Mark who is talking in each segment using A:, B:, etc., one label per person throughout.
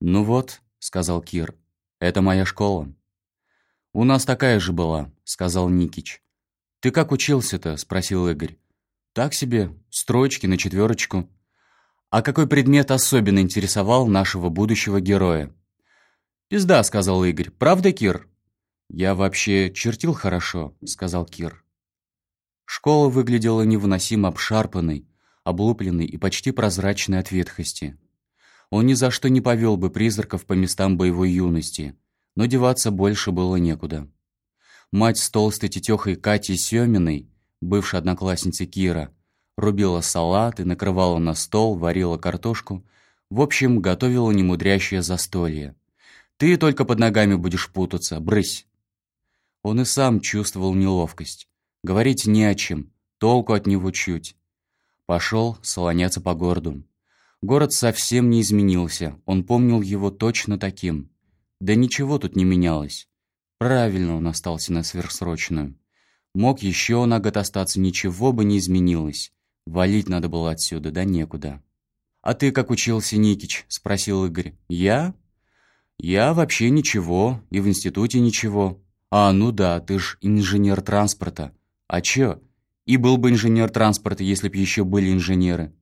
A: «Ну вот», — сказал Кир, — «это моя школа». «У нас такая же была», — сказал Никич. «Ты как учился-то?» — спросил Игорь. «Так себе, строчки на четверочку». «А какой предмет особенно интересовал нашего будущего героя?» «Пизда», — сказал Игорь. «Правда, Кир?» «Я вообще чертил хорошо», — сказал Кир. Школа выглядела невыносимо обшарпанной, облупленной и почти прозрачной от ветхости. Он ни за что не повел бы призраков по местам боевой юности, но деваться больше было некуда. Мать с толстой тетехой Катей Семиной, бывшей одноклассницей Кира, рубила салат и накрывала на стол, варила картошку, в общем, готовила немудрящее застолье. «Ты только под ногами будешь путаться, брысь!» Он и сам чувствовал неловкость. Говорить не о чем, толку от него чуть. Пошел слоняться по городу. Город совсем не изменился, он помнил его точно таким. Да ничего тут не менялось. Правильно он остался на сверхсрочную. Мог еще на год остаться, ничего бы не изменилось. Валить надо было отсюда, да некуда. «А ты как учился, Никич?» — спросил Игорь. «Я?» «Я вообще ничего, и в институте ничего». «А, ну да, ты ж инженер транспорта. А чё? И был бы инженер транспорта, если б еще были инженеры.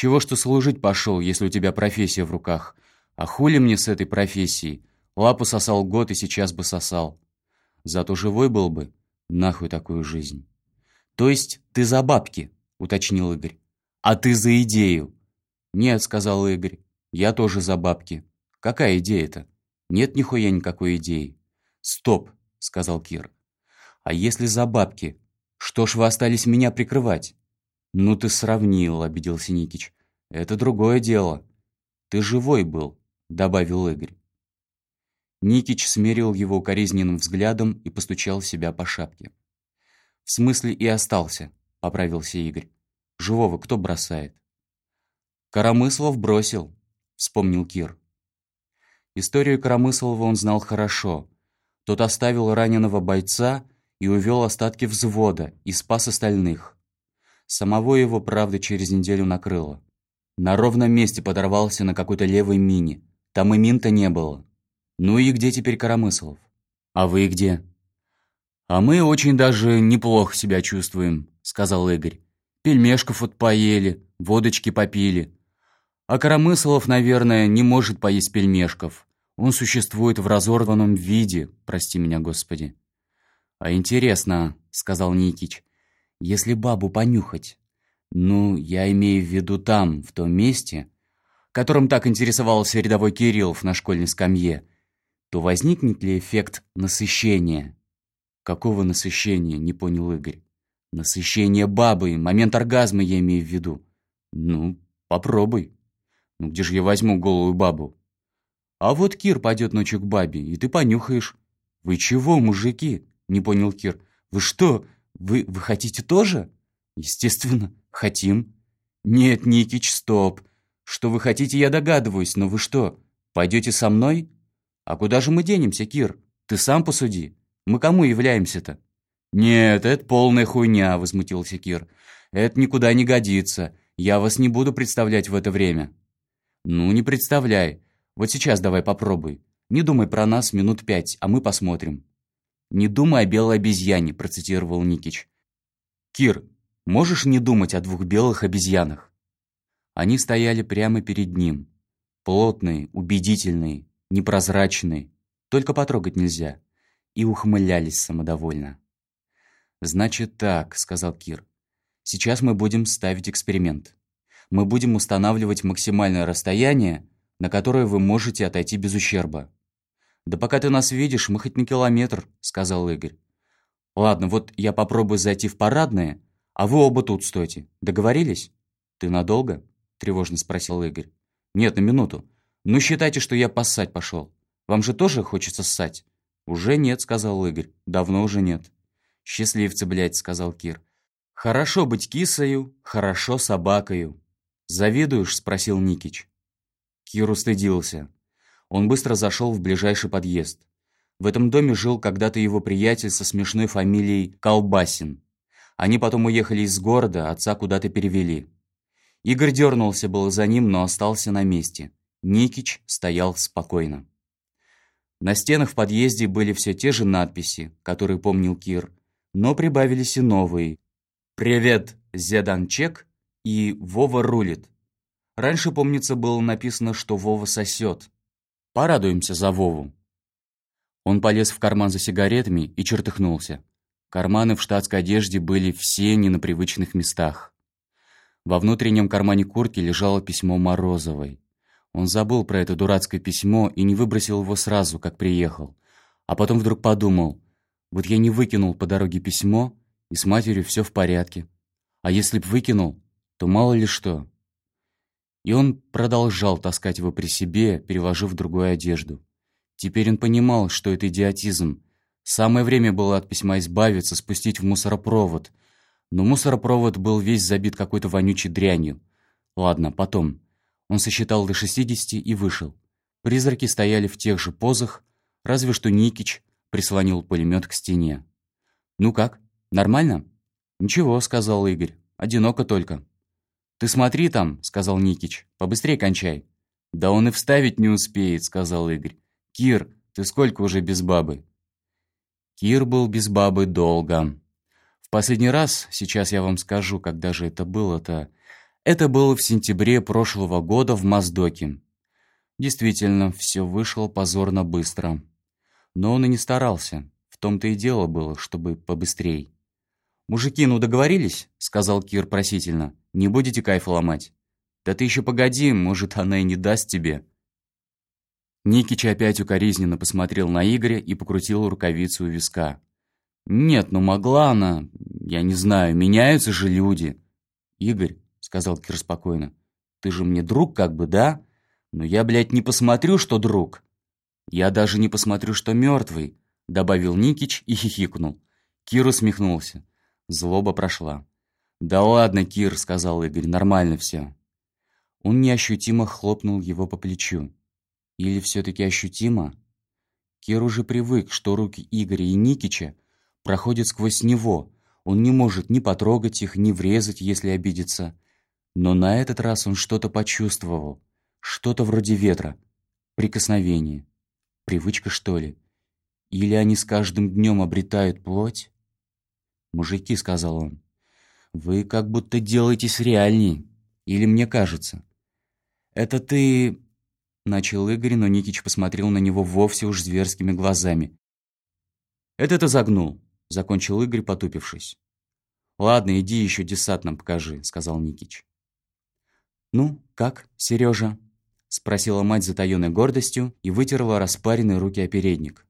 A: Чего что служить пошел, если у тебя профессия в руках? А хули мне с этой профессией? Лапу сосал год и сейчас бы сосал. Зато живой был бы. Нахуй такую жизнь. То есть ты за бабки, уточнил Игорь. А ты за идею. Нет, сказал Игорь. Я тоже за бабки. Какая идея-то? Нет нихуя никакой идеи. Стоп, сказал Кир. А если за бабки? Что ж вы остались меня прикрывать? Ну ты сравнил, обиделся Никич. Это другое дело. Ты живой был, добавил Игорь. Никич смерил его укоризненным взглядом и постучал себя по шапке. «В смысле и остался», — поправился Игорь. «Живого кто бросает?» «Коромыслов бросил», — вспомнил Кир. Историю Коромыслова он знал хорошо. Тот оставил раненого бойца и увел остатки взвода и спас остальных. Самого его, правда, через неделю накрыло. На ровном месте подорвался на какой-то левой мине. Там и мин-то не было. «Ну и где теперь Коромыслов?» «А вы где?» «А мы очень даже неплохо себя чувствуем», — сказал Игорь. «Пельмешков вот поели, водочки попили. А Коромыслов, наверное, не может поесть пельмешков. Он существует в разорванном виде, прости меня, Господи». «А интересно», — сказал Никич, — «если бабу понюхать, ну, я имею в виду там, в том месте, которым так интересовался рядовой Кириллов на школьной скамье, то возникнет ли эффект насыщения? Какого насыщения, не понял Игорь. Насыщение бабы, момент оргазма я имею в виду. Ну, попробуй. Ну где же я возьму голую бабу? А вот Кир пойдет ночью к бабе, и ты понюхаешь. Вы чего, мужики? Не понял Кир. Вы что, вы, вы хотите тоже? Естественно, хотим. Нет, Никич, стоп. Что вы хотите, я догадываюсь, но вы что, пойдете со мной? «А куда же мы денемся, Кир? Ты сам посуди. Мы кому являемся-то?» «Нет, это полная хуйня», — возмутился Кир. «Это никуда не годится. Я вас не буду представлять в это время». «Ну, не представляй. Вот сейчас давай попробуй. Не думай про нас минут пять, а мы посмотрим». «Не думай о белой обезьяне», — процитировал Никич. «Кир, можешь не думать о двух белых обезьянах?» Они стояли прямо перед ним. Плотные, убедительные, непрозрачные, только потрогать нельзя, и ухмылялись самодовольно. «Значит так», — сказал Кир. «Сейчас мы будем ставить эксперимент. Мы будем устанавливать максимальное расстояние, на которое вы можете отойти без ущерба». «Да пока ты нас видишь, мы хоть на километр», — сказал Игорь. «Ладно, вот я попробую зайти в парадное, а вы оба тут стойте. Договорились?» «Ты надолго?» — тревожно спросил Игорь. «Нет, на минуту. «Ну, считайте, что я поссать пошел. Вам же тоже хочется ссать?» «Уже нет», — сказал Игорь. «Давно уже нет». «Счастливцы, блядь», — сказал Кир. «Хорошо быть кисою, хорошо собакою». «Завидуешь?» — спросил Никич. Кир устыдился. Он быстро зашел в ближайший подъезд. В этом доме жил когда-то его приятель со смешной фамилией Колбасин. Они потом уехали из города, отца куда-то перевели. Игорь дернулся было за ним, но остался на месте. Никич стоял спокойно. На стенах в подъезде были все те же надписи, которые помнил Кир, но прибавились и новые. «Привет, Зеданчек» и «Вова рулит». Раньше, помнится, было написано, что Вова сосет. Порадуемся за Вову. Он полез в карман за сигаретами и чертыхнулся. Карманы в штатской одежде были все не на привычных местах. Во внутреннем кармане куртки лежало письмо Морозовой. Он забыл про это дурацкое письмо и не выбросил его сразу, как приехал. А потом вдруг подумал, вот я не выкинул по дороге письмо, и с матерью все в порядке. А если б выкинул, то мало ли что. И он продолжал таскать его при себе, переложив в другую одежду. Теперь он понимал, что это идиотизм. Самое время было от письма избавиться, спустить в мусоропровод. Но мусоропровод был весь забит какой-то вонючей дрянью. Ладно, потом. Он сосчитал до 60 и вышел. Призраки стояли в тех же позах, разве что Никич прислонил пулемет к стене. «Ну как, нормально?» «Ничего», — сказал Игорь. «Одиноко только». «Ты смотри там», — сказал Никич. «Побыстрее кончай». «Да он и вставить не успеет», — сказал Игорь. «Кир, ты сколько уже без бабы?» Кир был без бабы долго. В последний раз, сейчас я вам скажу, когда же это было-то, это было в сентябре прошлого года в Моздоке. Действительно, все вышло позорно быстро. Но он и не старался. В том-то и дело было, чтобы побыстрей. «Мужики, ну договорились?» — сказал Кир просительно. «Не будете кайфа ломать?» «Да ты еще погоди, может, она и не даст тебе». Никич опять укоризненно посмотрел на Игоря и покрутил рукавицу у виска. «Нет, ну могла она... Я не знаю, меняются же люди». «Игорь, сказал Кир спокойно. «Ты же мне друг как бы, да? Но я, блядь, не посмотрю, что друг». «Я даже не посмотрю, что мертвый», — добавил Никич и хихикнул. Кир усмехнулся. Злоба прошла. «Да ладно, Кир», — сказал Игорь, — «нормально все». Он неощутимо хлопнул его по плечу. Или все-таки ощутимо? Кир уже привык, что руки Игоря и Никича проходят сквозь него. Он не может ни потрогать их, ни врезать, если обидится. Но на этот раз он что-то почувствовал. Что-то вроде ветра. Прикосновение. Привычка, что ли? Или они с каждым днем обретают плоть? «Мужики», — сказал он, — «вы как будто делаетесь реальней. Или мне кажется?» «Это ты...» — начал Игорь, но Никич посмотрел на него вовсе уж зверскими глазами. «Это ты загнул», — закончил Игорь, потупившись. «Ладно, иди еще десант нам покажи», — сказал Никич. «Ну, как, Сережа?» — спросила мать затаённой гордостью и вытерла распаренные руки о передник.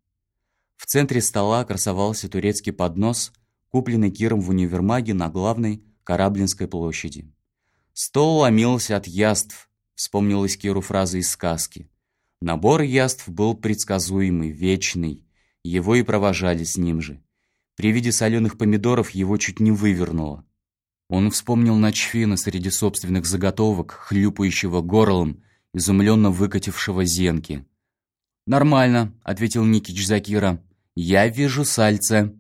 A: В центре стола красовался турецкий поднос, купленный Киром в универмаге на главной Кораблинской площади. Стол ломился от яств, вспомнилась Киру фраза из сказки. Набор яств был предсказуемый, вечный, его и провожали с ним же. При виде соленых помидоров его чуть не вывернуло. Он вспомнил Ночфина среди собственных заготовок, хлюпающего горлом, изумленно выкатившего зенки. «Нормально», — ответил Никич Закира. «Я вижу сальце».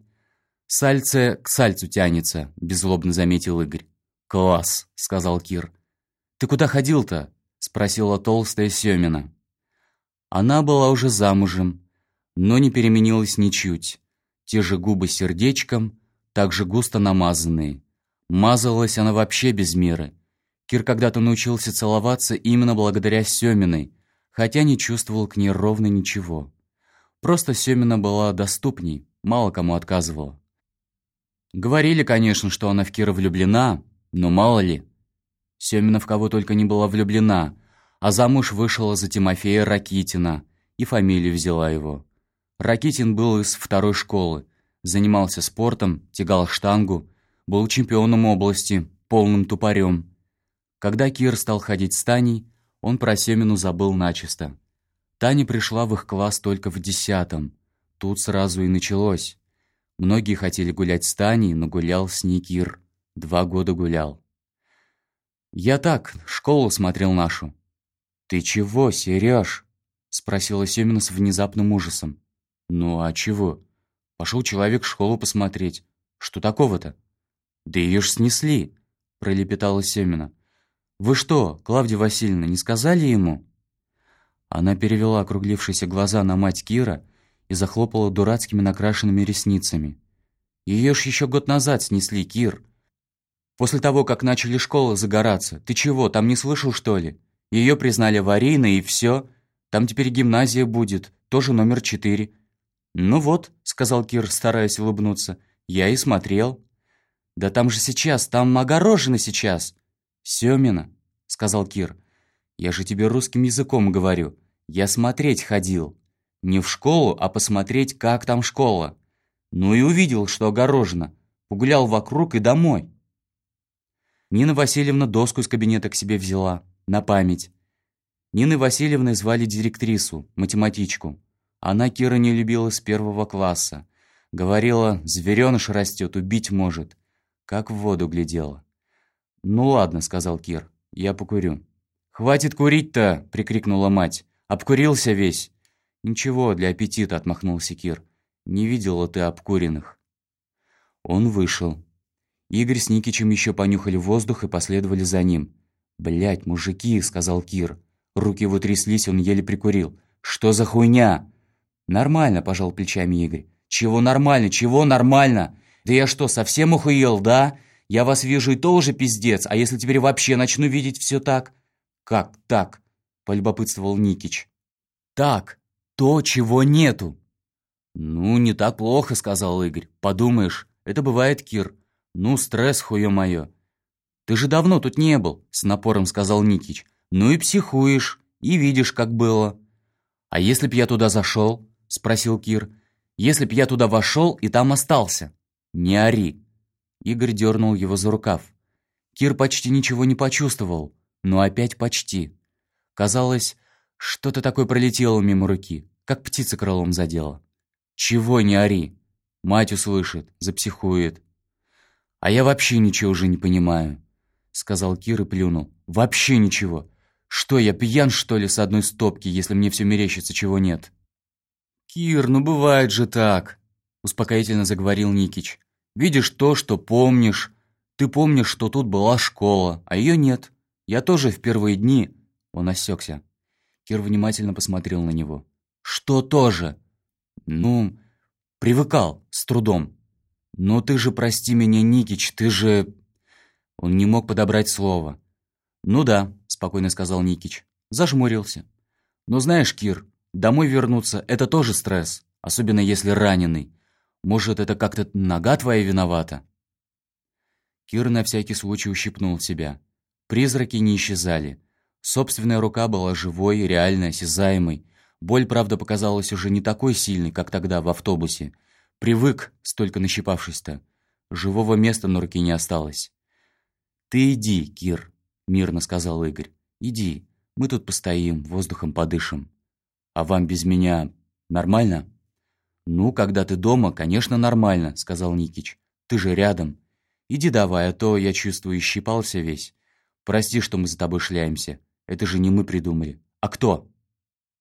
A: «Сальце к сальцу тянется», — беззлобно заметил Игорь. «Класс», — сказал Кир. «Ты куда ходил-то?» — спросила толстая Семина. Она была уже замужем, но не переменилась ничуть. Те же губы сердечком, также густо намазанные. Мазалась она вообще без меры. Кир когда-то научился целоваться именно благодаря Семиной, хотя не чувствовал к ней ровно ничего. Просто Семина была доступней, мало кому отказывала. Говорили, конечно, что она в Кира влюблена, но мало ли. Семина в кого только не была влюблена, а замуж вышла за Тимофея Ракитина и фамилию взяла его. Ракитин был из второй школы, занимался спортом, тягал штангу, был чемпионом области, полным тупорем. Когда Кир стал ходить с Таней, он про Семину забыл начисто. Таня пришла в их класс только в десятом. Тут сразу и началось. Многие хотели гулять с Таней, но гулял с ней Кир. Два года гулял. «Я так, школу смотрел нашу». «Ты чего, Сереж?» — спросила Семина с внезапным ужасом. «Ну а чего? Пошел человек школу посмотреть. Что такого-то?» «Да ее ж снесли!» — пролепетала Семина. «Вы что, Клавдия Васильевна, не сказали ему?» Она перевела округлившиеся глаза на мать Кира и захлопала дурацкими накрашенными ресницами. Ее ж еще год назад снесли, Кир. После того, как начали школы загораться. Ты чего, там не слышал, что ли? Ее признали аварийной, и все. Там теперь гимназия будет, тоже номер четыре. «Ну вот», — сказал Кир, стараясь улыбнуться, — «я и смотрел». «Да там же сейчас, там огорожено сейчас». «Семина», — сказал Кир, — «я же тебе русским языком говорю. Я смотреть ходил. Не в школу, а посмотреть, как там школа. Ну и увидел, что огорожено. Погулял вокруг и домой». Нина Васильевна доску из кабинета к себе взяла, на память. Нины Васильевной звали директрису, математичку. Она Кира не любила с первого класса. Говорила, зверёныш растет, убить может. Как в воду глядела. «Ну ладно», — сказал Кир, — «я покурю». «Хватит курить-то!» — прикрикнула мать. «Обкурился весь!» «Ничего, для аппетита», — отмахнулся Кир. «Не видела ты обкуренных». Он вышел. Игорь с Никичем еще понюхали воздух и последовали за ним. «Блядь, мужики», — сказал Кир. Руки его тряслись, он еле прикурил. «Что за хуйня?» «Нормально», — пожал плечами Игорь. «Чего нормально? Чего нормально? Да я что, совсем охуел, да? Я вас вижу и то уже пиздец, а если теперь вообще начну видеть все так?» «Как так?» — полюбопытствовал Никич. «Так, то, чего нету». «Ну, не так плохо», — сказал Игорь. «Подумаешь, это бывает, Кир. Ну, стресс, хуё моё». «Ты же давно тут не был», — с напором сказал Никич. «Ну и психуешь, и видишь, как было». «А если б я туда зашел?» — спросил Кир. «Если б я туда вошел и там остался?» «Не ори!» Игорь дернул его за рукав. Кир почти ничего не почувствовал, но опять почти. Казалось, что-то такое пролетело мимо руки, как птица крылом задела. «Чего не ори?» Мать услышит, запсихует. «А я вообще ничего уже не понимаю», — сказал Кир и плюнул. «Вообще ничего. Что, я пьян, что ли, с одной стопки, если мне все мерещится, чего нет?» «Кир, ну бывает же так», — успокоительно заговорил Никич. «Видишь то, что помнишь. Ты помнишь, что тут была школа, а ее нет. Я тоже в первые дни...» Он осекся. Кир внимательно посмотрел на него. «Что тоже?» «Ну, привыкал, с трудом. Но ты же, прости меня, Никич, ты же...» Он не мог подобрать слово. «Ну да», — спокойно сказал Никич. Зажмурился. «Но знаешь, Кир, Домой вернуться — это тоже стресс, особенно если раненый. Может, это как-то нога твоя виновата?» Кир на всякий случай ущипнул себя. Призраки не исчезали. Собственная рука была живой, реальной, осязаемой. Боль, правда, показалась уже не такой сильной, как тогда в автобусе. Привык, столько нащипавшись-то. Живого места на руке не осталось. «Ты иди, Кир», — мирно сказал Игорь. «Иди, мы тут постоим, воздухом подышим». А вам без меня нормально?» «Ну, когда ты дома, конечно, нормально», — сказал Никич. «Ты же рядом. Иди давай, а то, я чувствую, щипался весь. Прости, что мы за тобой шляемся. Это же не мы придумали. А кто?»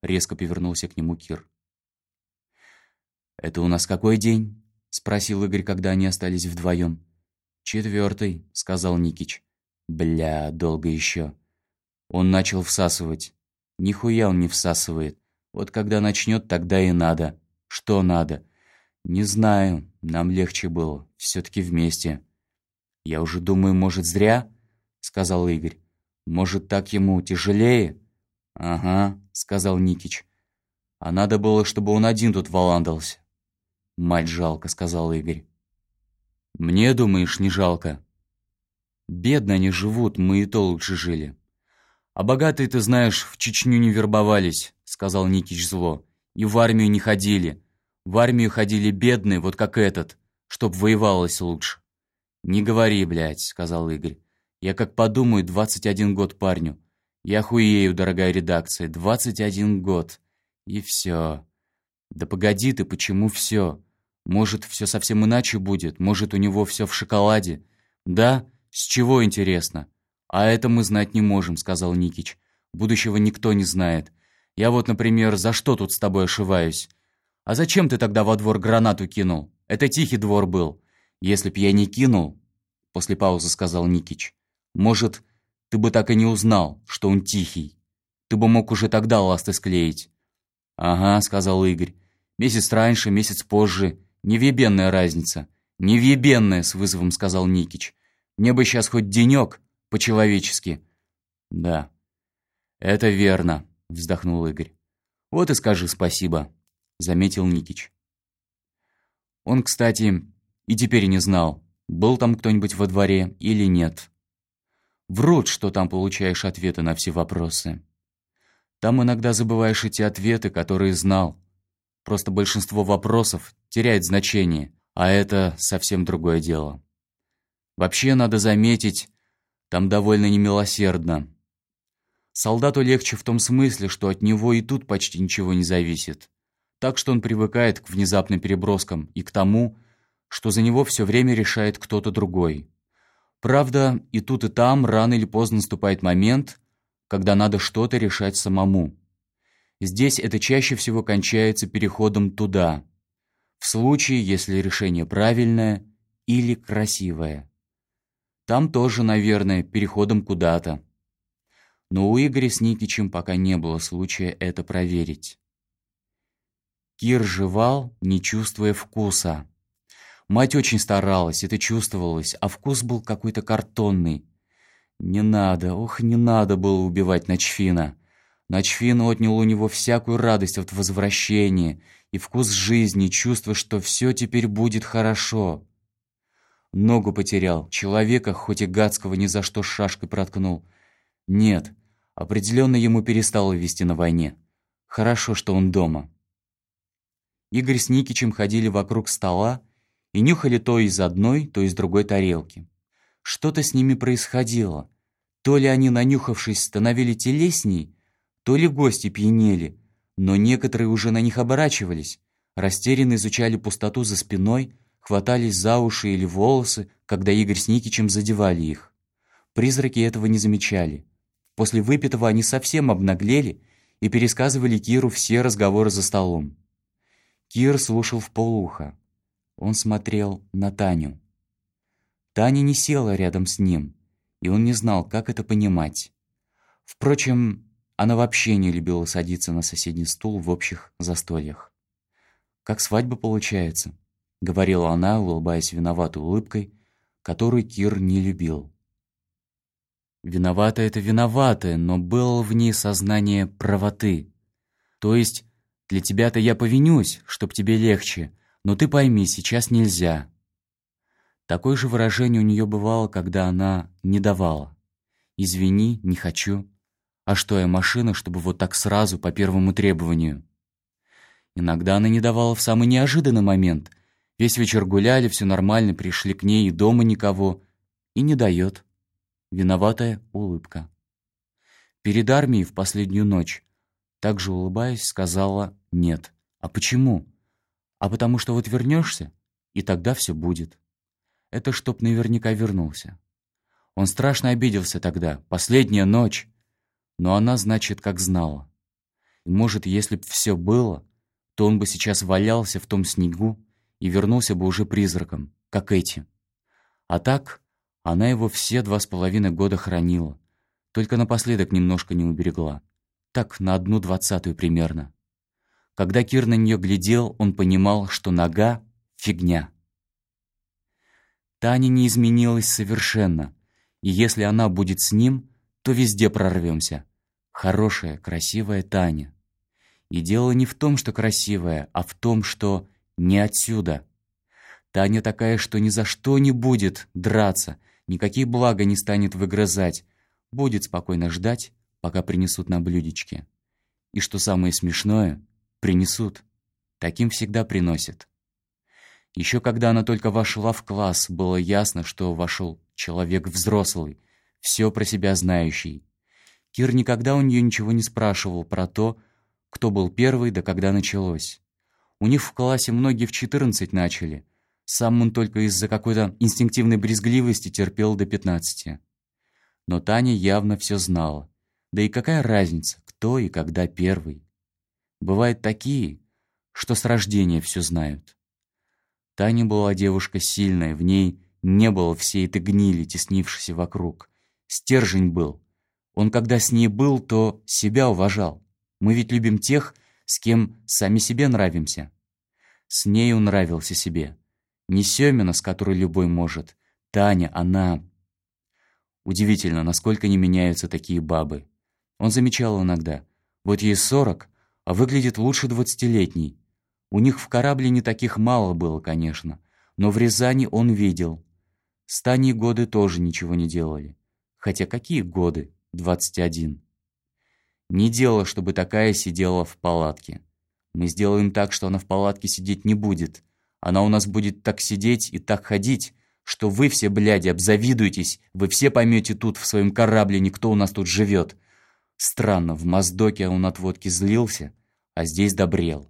A: Резко повернулся к нему Кир. «Это у нас какой день?» — спросил Игорь, когда они остались вдвоем. «Четвертый», — сказал Никич. «Бля, долго еще». Он начал всасывать. Нихуя он не всасывает. Вот когда начнет, тогда и надо. Что надо? Не знаю, нам легче было. Все-таки вместе. Я уже думаю, может, зря? Сказал Игорь. Может, так ему тяжелее? Ага, сказал Никич. А надо было, чтобы он один тут валандался. Мать жалко, сказал Игорь. Мне, думаешь, не жалко? Бедно они живут, мы и то лучше жили. А богатые, ты знаешь, в Чечню не вербовались сказал Никич зло. «И в армию не ходили. В армию ходили бедные, вот как этот, чтоб воевалось лучше». «Не говори, блядь», — сказал Игорь. «Я как подумаю, 21 год парню. Я хуею, дорогая редакция, 21 год. И все. Да погоди ты, почему все? Может, все совсем иначе будет? Может, у него все в шоколаде? Да? С чего, интересно? А это мы знать не можем, сказал Никич. Будущего никто не знает. Я вот, например, за что тут с тобой ошиваюсь? А зачем ты тогда во двор гранату кинул? Это тихий двор был. Если б я не кинул, после паузы сказал Никич, может, ты бы так и не узнал, что он тихий. Ты бы мог уже тогда ласты склеить». «Ага», — сказал Игорь. «Месяц раньше, месяц позже. Невъебенная разница». «Невъебенная», — с вызовом сказал Никич. «Мне бы сейчас хоть денек, по-человечески». «Да, это верно», — вздохнул Игорь. «Вот и скажи спасибо», — заметил Никич. Он, кстати, и теперь не знал, был там кто-нибудь во дворе или нет. Врут, что там получаешь ответы на все вопросы. Там иногда забываешь эти ответы, которые знал. Просто большинство вопросов теряет значение, а это совсем другое дело. Вообще, надо заметить, там довольно немилосердно. Солдату легче в том смысле, что от него и тут почти ничего не зависит. Так что он привыкает к внезапным переброскам и к тому, что за него все время решает кто-то другой. Правда, и тут и там рано или поздно наступает момент, когда надо что-то решать самому. Здесь это чаще всего кончается переходом туда, в случае, если решение правильное или красивое. Там тоже, наверное, переходом куда-то. Но у Игоря с Никичем пока не было случая это проверить. Кир жевал, не чувствуя вкуса. Мать очень старалась, это чувствовалось, а вкус был какой-то картонный. Не надо, ох, не надо было убивать Ночфина. Ночфин отнял у него всякую радость от возвращения и вкус жизни, чувство, что все теперь будет хорошо. Ногу потерял, человека, хоть и гадского, ни за что шашкой проткнул. Нет, определенно ему перестало вести на войне. Хорошо, что он дома. Игорь с Никичем ходили вокруг стола, и нюхали то из одной, то из другой тарелки. Что-то с ними происходило. То ли они, нанюхавшись, становились телесней, то ли гости пьянели, но некоторые уже на них оборачивались, растерянно изучали пустоту за спиной, хватались за уши или волосы, когда Игорь с Никичем задевали их. Призраки этого не замечали. После выпитого они совсем обнаглели и пересказывали Киру все разговоры за столом. Кир слушал в полухо. Он смотрел на Таню. Таня не села рядом с ним, и он не знал, как это понимать. Впрочем, она вообще не любила садиться на соседний стул в общих застольях. «Как свадьба получается», — говорила она, улыбаясь виноватой улыбкой, которую Кир не любил. Виновата это виноватая, но было в ней сознание правоты. То есть, для тебя-то я повинюсь, чтоб тебе легче, но ты пойми, сейчас нельзя. Такое же выражение у нее бывало, когда она не давала. Извини, не хочу. А что я машина, чтобы вот так сразу по первому требованию? Иногда она не давала в самый неожиданный момент. Весь вечер гуляли, все нормально, пришли к ней, и дома никого. И не дает. Виноватая улыбка. Перед армией в последнюю ночь, также улыбаясь, сказала «нет». А почему? А потому что вот вернешься, и тогда все будет. Это чтоб наверняка вернулся. Он страшно обиделся тогда, последняя ночь. Но она, значит, как знала. И может, если б все было, то он бы сейчас валялся в том снегу и вернулся бы уже призраком, как эти. А так, она его все два с половиной года хранила, только напоследок немножко не уберегла. Так, на одну двадцатую примерно. Когда Кир на нее глядел, он понимал, что нога — фигня. Таня не изменилась совершенно, и если она будет с ним, то везде прорвемся. Хорошая, красивая Таня. И дело не в том, что красивая, а в том, что не отсюда. Таня такая, что ни за что не будет драться, никакие блага не станет выгрызать, будет спокойно ждать, пока принесут на блюдечке. И что самое смешное — Принесут. Таким всегда приносят. Еще когда она только вошла в класс, было ясно, что вошел человек взрослый, все про себя знающий. Кир никогда у нее ничего не спрашивал про то, кто был первый да когда началось. У них в классе многие в 14 начали. Сам он только из-за какой-то инстинктивной брезгливости терпел до 15. Но Таня явно все знала. Да и какая разница, кто и когда первый? Бывают такие, что с рождения все знают. Таня была девушка сильная, в ней не было всей этой гнили, теснившейся вокруг. Стержень был. Он когда с ней был, то себя уважал. Мы ведь любим тех, с кем сами себе нравимся. С ней он нравился себе. Не Семина, с которой любой может. Таня, она... Удивительно, насколько не меняются такие бабы. Он замечал иногда. Вот ей сорок, а выглядит лучше двадцатилетней. У них в корабле не таких мало было, конечно. Но в Рязани он видел. С Таней годы тоже ничего не делали. Хотя какие годы? Двадцать один. Не дело, чтобы такая сидела в палатке. Мы сделаем так, что она в палатке сидеть не будет. Она у нас будет так сидеть и так ходить, что вы все, бляди, обзавидуетесь, вы все поймете тут в своем корабле, никто у нас тут живет. Странно, в Моздоке он от водки злился, а здесь добрел.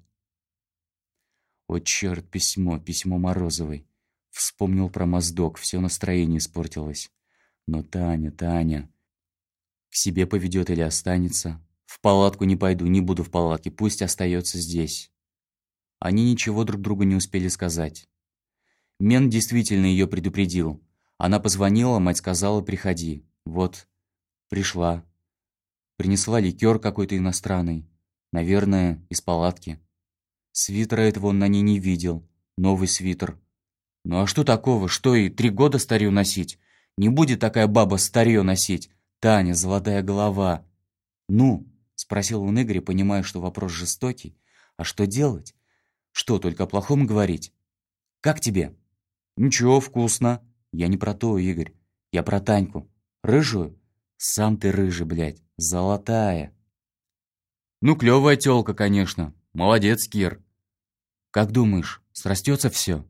A: О, черт, письмо, письмо Морозовой. Вспомнил про Моздок, все настроение испортилось. Но Таня, Таня... К себе поведет или останется? В палатку не пойду, не буду в палатке, пусть остается здесь. Они ничего друг другу не успели сказать. Мен действительно ее предупредил. Она позвонила, мать сказала «приходи». Вот, пришла. Принесла ликер какой-то иностранный. Наверное, из палатки. Свитера этого он на ней не видел. Новый свитер. Ну а что такого? Что и три года старью носить? Не будет такая баба старье носить. Таня, золотая голова. Ну, спросил он Игоря, понимая, что вопрос жестокий. А что делать? Что, только о плохом говорить? Как тебе? «Ничего, вкусно». «Я не про то, Игорь. Я про Таньку. Рыжую?» «Сам ты рыжий, блядь. Золотая». «Ну, клевая тёлка, конечно. Молодец, Кир». «Как думаешь, срастется все?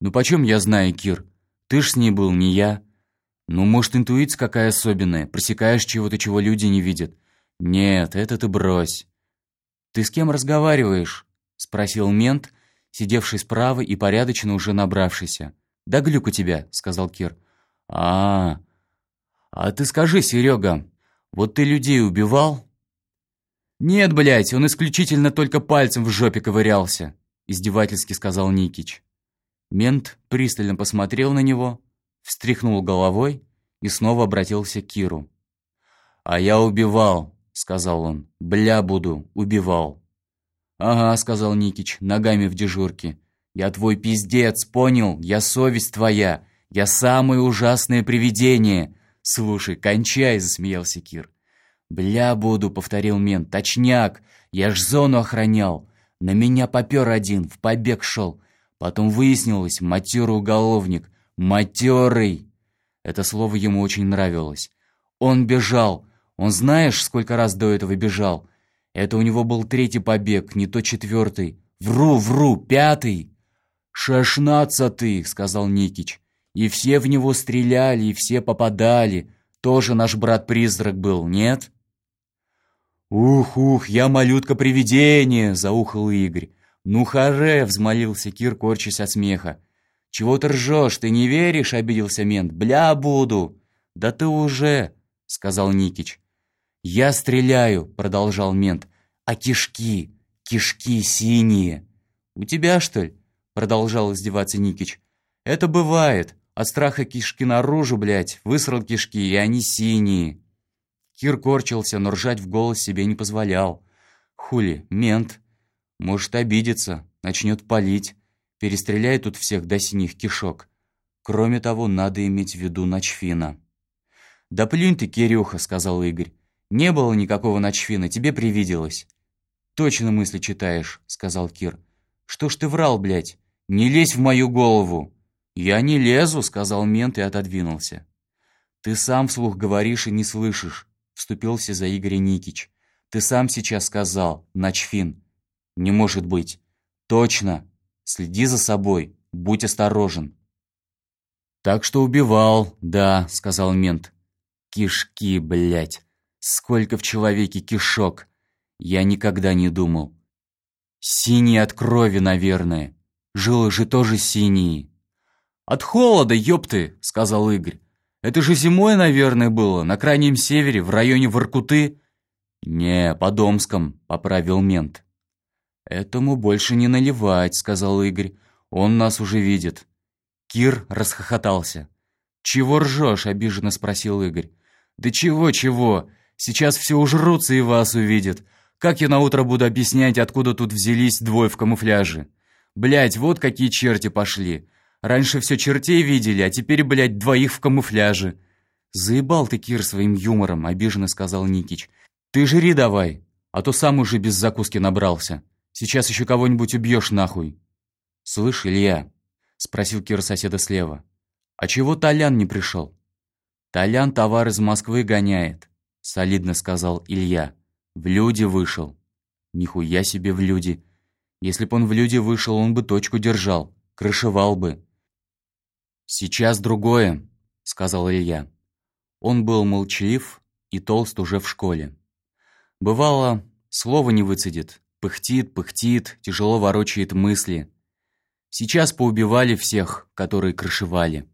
A: «Ну, почем я знаю, Кир? Ты ж с ней был, не я». «Ну, может, интуиция какая особенная? Просекаешь чего-то, чего люди не видят?» «Нет, это ты брось». «Ты с кем разговариваешь?» — спросил мент, сидевший справа и порядочно уже набравшийся. «Да глюк у тебя», — сказал Кир. а, -а, ты скажи, Серега, вот ты людей убивал?» «Нет, блядь, он исключительно только пальцем в жопе ковырялся», — издевательски сказал Никич. Мент пристально посмотрел на него, встряхнул головой и снова обратился к Киру. «А я убивал», — сказал он. «Бля буду, убивал». «Ага», — сказал Никич, ногами в дежурке. «Я твой пиздец, понял? Я совесть твоя. Я самое ужасное привидение. Слушай, кончай», — засмеялся Кир. «Бля буду», — повторил мент, — «точняк. Я ж зону охранял. На меня попер один, в побег шел. Потом выяснилось, матерый уголовник. Матерый!» Это слово ему очень нравилось. «Он бежал. Он знаешь, сколько раз до этого бежал?» Это у него был третий побег, не то четвертый. Вру, вру, пятый. «Шестнадцатый», — сказал Никич. «И все в него стреляли, и все попадали. Тоже наш брат-призрак был, нет?» «Ух, ух, я малютка-привидение!» — заухал Игорь. «Ну, харе!» — взмолился Кир, корчась от смеха. «Чего ты ржешь? Ты не веришь?» — обиделся мент. «Бля буду!» «Да ты уже!» — сказал Никич. «Я стреляю», — продолжал мент, — «а кишки, кишки синие». «У тебя, что ли?» — продолжал издеваться Никич. «Это бывает. От страха кишки наружу, блядь, высрал кишки, и они синие». Кир корчился, но ржать в голос себе не позволял. «Хули, мент. Может обидеться, начнет палить. Перестреляет тут всех до синих кишок. Кроме того, надо иметь в виду Ночфина». «Да плюнь ты, Кирюха», — сказал Игорь. «Не было никакого ночфина, тебе привиделось». «Точно мысли читаешь», — сказал Кир. «Что ж ты врал, блядь? Не лезь в мою голову!» «Я не лезу», — сказал мент и отодвинулся. «Ты сам вслух говоришь и не слышишь», — вступился за Игоря Никич. «Ты сам сейчас сказал, Ночфин». «Не может быть». «Точно. Следи за собой, будь осторожен». «Так что убивал, да», — сказал мент. «Кишки, блядь». Сколько в человеке кишок! Я никогда не думал. Синие от крови, наверное. Жилы же тоже синие. «От холода, ёпты!» — сказал Игорь. «Это же зимой, наверное, было, на крайнем севере, в районе Воркуты». «Не, по Домском», — поправил мент. «Этому больше не наливать», — сказал Игорь. «Он нас уже видит». Кир расхохотался. «Чего ржешь?» — обиженно спросил Игорь. «Да чего-чего? Сейчас все ужрутся и вас увидят. Как я на утро буду объяснять, откуда тут взялись двое в камуфляже? Блять, вот какие черти пошли. Раньше все чертей видели, а теперь, блядь, двоих в камуфляже. Заебал ты, Кир, своим юмором, обиженно сказал Никич. Ты жри давай, а то сам уже без закуски набрался. Сейчас еще кого-нибудь убьешь нахуй. Слышь, Илья, спросил Кир соседа слева. А чего Толян не пришел? Толян товар из Москвы гоняет, солидно сказал Илья. В люди вышел. Нихуя себе в люди. Если б он в люди вышел, он бы точку держал, крышевал бы. Сейчас другое, сказал Илья. Он был молчалив и толст уже в школе. Бывало, слова не выцедит, пыхтит, пыхтит, тяжело ворочает мысли. Сейчас поубивали всех, которые крышевали.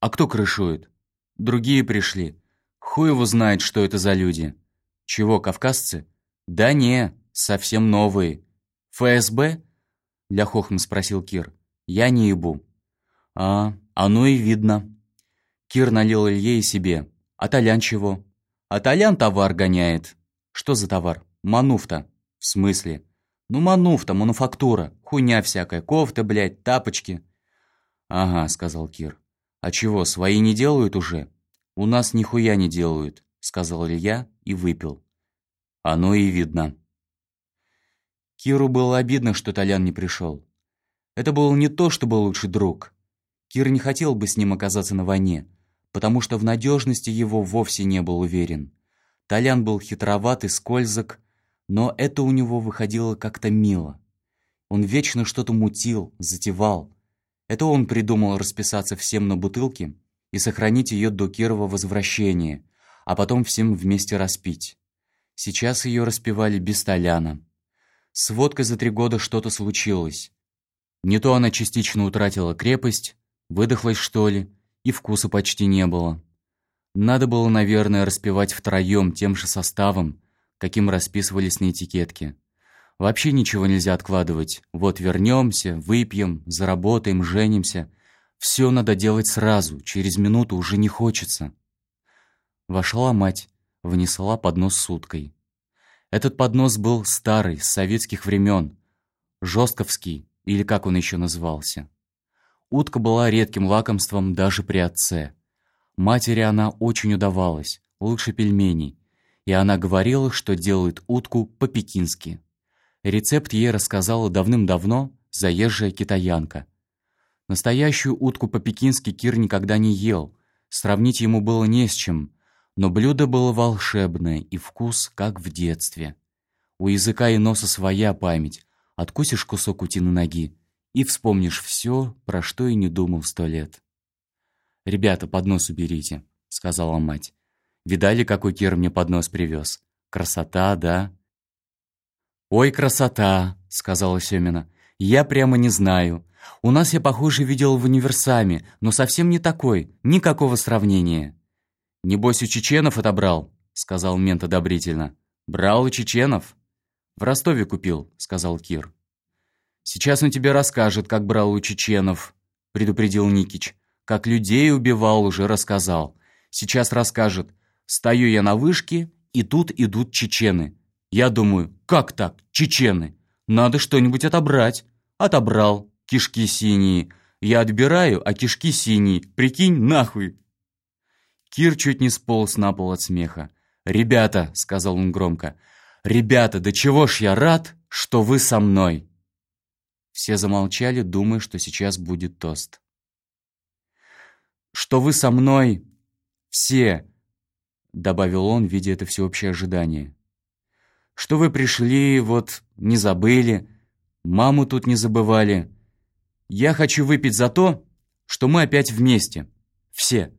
A: А кто крышует? Другие пришли. Хуй его знает, что это за люди. Чего, кавказцы? Да не, совсем новые. ФСБ? Для хохма спросил Кир. Я не ебу. А, оно и видно. Кир налил Илье и себе. А Толян чего? А Толян товар гоняет. Что за товар? Мануфта. В смысле? Ну мануфта, мануфактура. Хуйня всякая. Кофты, блядь, тапочки. Ага, сказал Кир. А чего, свои не делают уже? У нас нихуя не делают, сказал Илья и выпил. Оно и видно. Киру было обидно, что Толян не пришел. Это был не то, чтобы лучший друг. Кир не хотел бы с ним оказаться на войне, потому что в надежности его вовсе не был уверен. Толян был хитроват и скользок, но это у него выходило как-то мило. Он вечно что-то мутил, затевал. Это он придумал расписаться всем на бутылке и сохранить ее до Кирова возвращения, а потом всем вместе распить. Сейчас ее распевали без Толяна. С водкой за три года что-то случилось. Не то она частично утратила крепость, выдохлась что ли, и вкуса почти не было. Надо было, наверное, распевать втроем тем же составом, каким расписывались на этикетке. Вообще ничего нельзя откладывать. Вот вернемся, выпьем, заработаем, женимся. Все надо делать сразу, через минуту уже не хочется. Вошла мать, внесла поднос с уткой. Этот поднос был старый, с советских времен, жестковский, или как он еще назывался. Утка была редким лакомством даже при отце. Матери она очень удавалась, лучше пельменей, и она говорила, что делает утку по-пекински. Рецепт ей рассказала давным-давно заезжая китаянка. Настоящую утку по-пекински Кир никогда не ел, сравнить ему было не с чем, но блюдо было волшебное и вкус, как в детстве. У языка и носа своя память. Откусишь кусок утиной ноги и вспомнишь все, про что и не думал сто лет. «Ребята, поднос уберите», — сказала мать. «Видали, какой Кир мне поднос привез? Красота, да?» «Ой, красота!» — сказала Семина. «Я прямо не знаю. У нас я похоже видел в универсаме, но совсем не такой, никакого сравнения». «Небось, у чеченов отобрал», — сказал мент одобрительно. «Брал у чеченов?» «В Ростове купил», — сказал Кир. «Сейчас он тебе расскажет, как брал у чеченов», — предупредил Никич. «Как людей убивал, уже рассказал. Сейчас расскажет. Стою я на вышке, и тут идут чечены. Я думаю, как так, чечены? Надо что-нибудь отобрать. Отобрал. Кишки синие. Я отбираю, а кишки синие. Прикинь, нахуй. Кир чуть не сполз на пол от смеха. «Ребята», — сказал он громко, — «ребята, да чего ж я рад, что вы со мной!» Все замолчали, думая, что сейчас будет тост. «Что вы со мной, все!» — добавил он, видя это всеобщее ожидание что вы пришли, вот, не забыли, маму тут не забывали. Я хочу выпить за то, что мы опять вместе, все.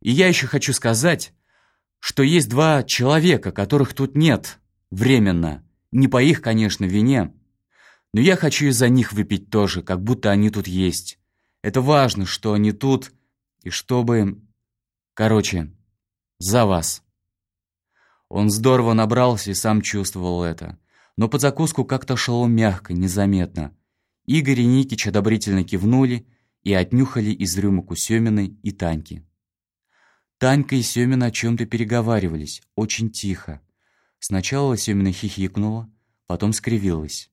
A: И я еще хочу сказать, что есть два человека, которых тут нет, временно, не по их, конечно, вине, но я хочу из-за них выпить тоже, как будто они тут есть. Это важно, что они тут, и чтобы... Короче, за вас. Он здорово набрался и сам чувствовал это. Но под закуску как-то шло мягко, незаметно. Игорь и Никич одобрительно кивнули и отнюхали из рюмок у Семиной и Таньки. Танька и Семина о чем-то переговаривались, очень тихо. Сначала Семина хихикнула, потом скривилась.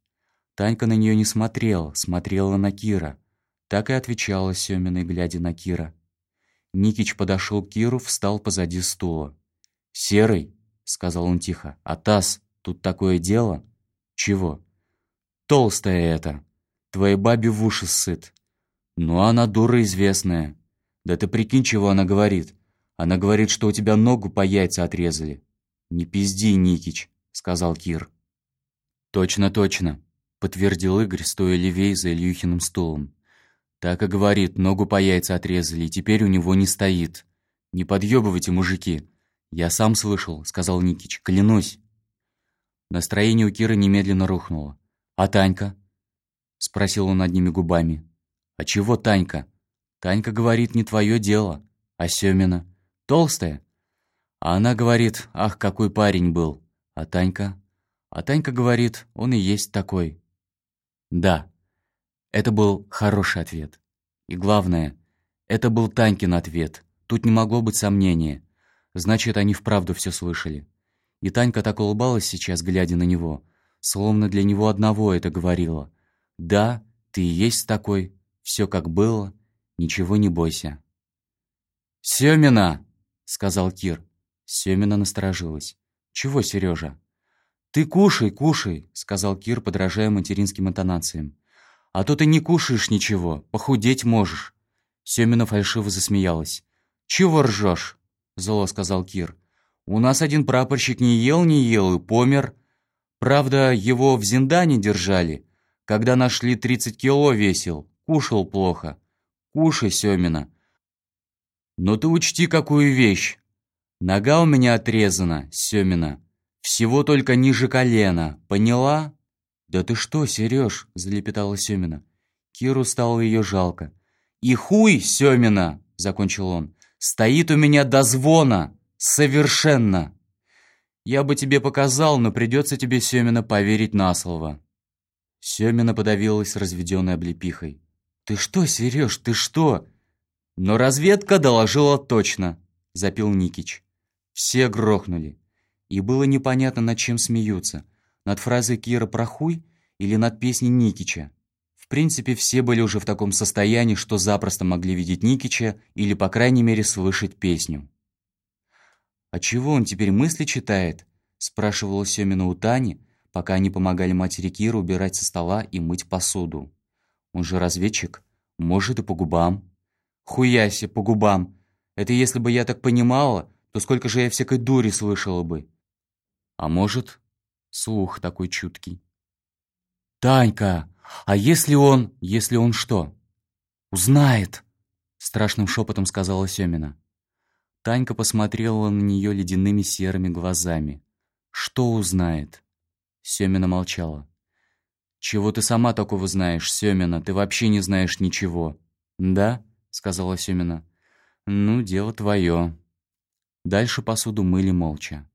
A: Танька на нее не смотрела, смотрела на Кира. Так и отвечала Семиной, глядя на Кира. Никич подошел к Киру, встал позади стула. «Серый», — сказал он тихо, — «Атас, тут такое дело?» «Чего?» «Толстая это. Твоей бабе в уши сыт. Ну, она дура известная. Да ты прикинь, чего она говорит. Она говорит, что у тебя ногу по яйца отрезали». «Не пизди, Никич», — сказал Кир. «Точно, точно», — подтвердил Игорь, стоя левее за Ильюхиным стулом. «Так и говорит, ногу по яйца отрезали, и теперь у него не стоит. Не подъебывайте, мужики. Я сам слышал», — сказал Никич, — «клянусь». Настроение у Киры немедленно рухнуло. «А Танька?» — спросил он одними губами. «А чего Танька?» «Танька говорит, не твое дело. А Семина? Толстая?» А она говорит, ах, какой парень был. А Танька? А Танька говорит, он и есть такой. Да, это был хороший ответ. И главное, это был Танькин ответ. Тут не могло быть сомнения. Значит, они вправду все слышали. И Танька так улыбалась сейчас, глядя на него, словно для него одного это говорила. «Да, ты и есть такой, все как было, ничего не бойся». «Семина!» — сказал Кир. Семина насторожилась. «Чего, Сережа?» «Ты кушай, кушай», — сказал Кир, подражая материнским интонациям. «А то ты не кушаешь ничего, похудеть можешь». Семина фальшиво засмеялась. «Чего ржешь?» — зло сказал Кир. «У нас один прапорщик не ел, не ел и помер. Правда, его в Зиндане держали. Когда нашли, тридцать кило весил. Кушал плохо. Кушай, Семина. Но ты учти, какую вещь. Нога у меня отрезана, Семина. Всего только ниже колена. Поняла? Да ты что, Сереж, залепетала Семина. Киру стало ее жалко. И хуй, Семина, закончил он. Стоит у меня до звона. Совершенно. Я бы тебе показал, но придется тебе, Семина, поверить на слово. Семина подавилась разведенной облепихой. «Ты что, Сереж, ты что?» «Но разведка доложила точно», — запил Никич. Все грохнули. И было непонятно, над чем смеются. Над фразой Кира про хуй или над песней Никича. В принципе, все были уже в таком состоянии, что запросто могли видеть Никича или, по крайней мере, слышать песню. «А чего он теперь мысли читает?» – спрашивала Семина у Тани, пока они помогали матери Киры убирать со стола и мыть посуду. «Он же разведчик. Может, и по губам». «Хуяся, по губам. Это если бы я так понимала, то сколько же я всякой дури слышала бы. А может, слух такой чуткий. «Танька, а если он... если он что? Узнает!» Страшным шепотом сказала Семина. Танька посмотрела на нее ледяными серыми глазами. «Что узнает?» Семина молчала. «Чего ты сама такого знаешь, Семина? Ты вообще не знаешь ничего». «Да?» — сказала Семина. «Ну, дело твое». Дальше посуду мыли молча.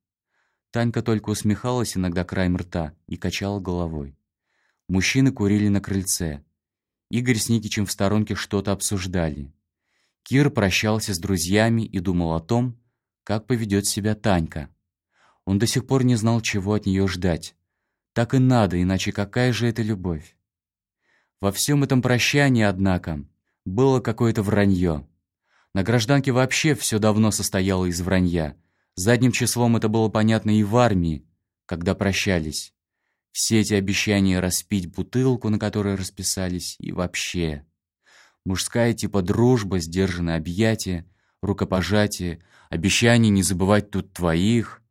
A: Танька только усмехалась иногда краем рта и качала головой. Мужчины курили на крыльце. Игорь с Никичем в сторонке что-то обсуждали. Кир прощался с друзьями и думал о том, как поведет себя Танька. Он до сих пор не знал, чего от нее ждать. Так и надо, иначе какая же это любовь? Во всем этом прощании, однако, было какое-то вранье. На гражданке вообще все давно состояло из вранья. Задним числом это было понятно и в армии, когда прощались. Все эти обещания распить бутылку, на которой расписались, и вообще. Мужская типа дружба, сдержанное объятие, рукопожатие, обещание не забывать тут твоих.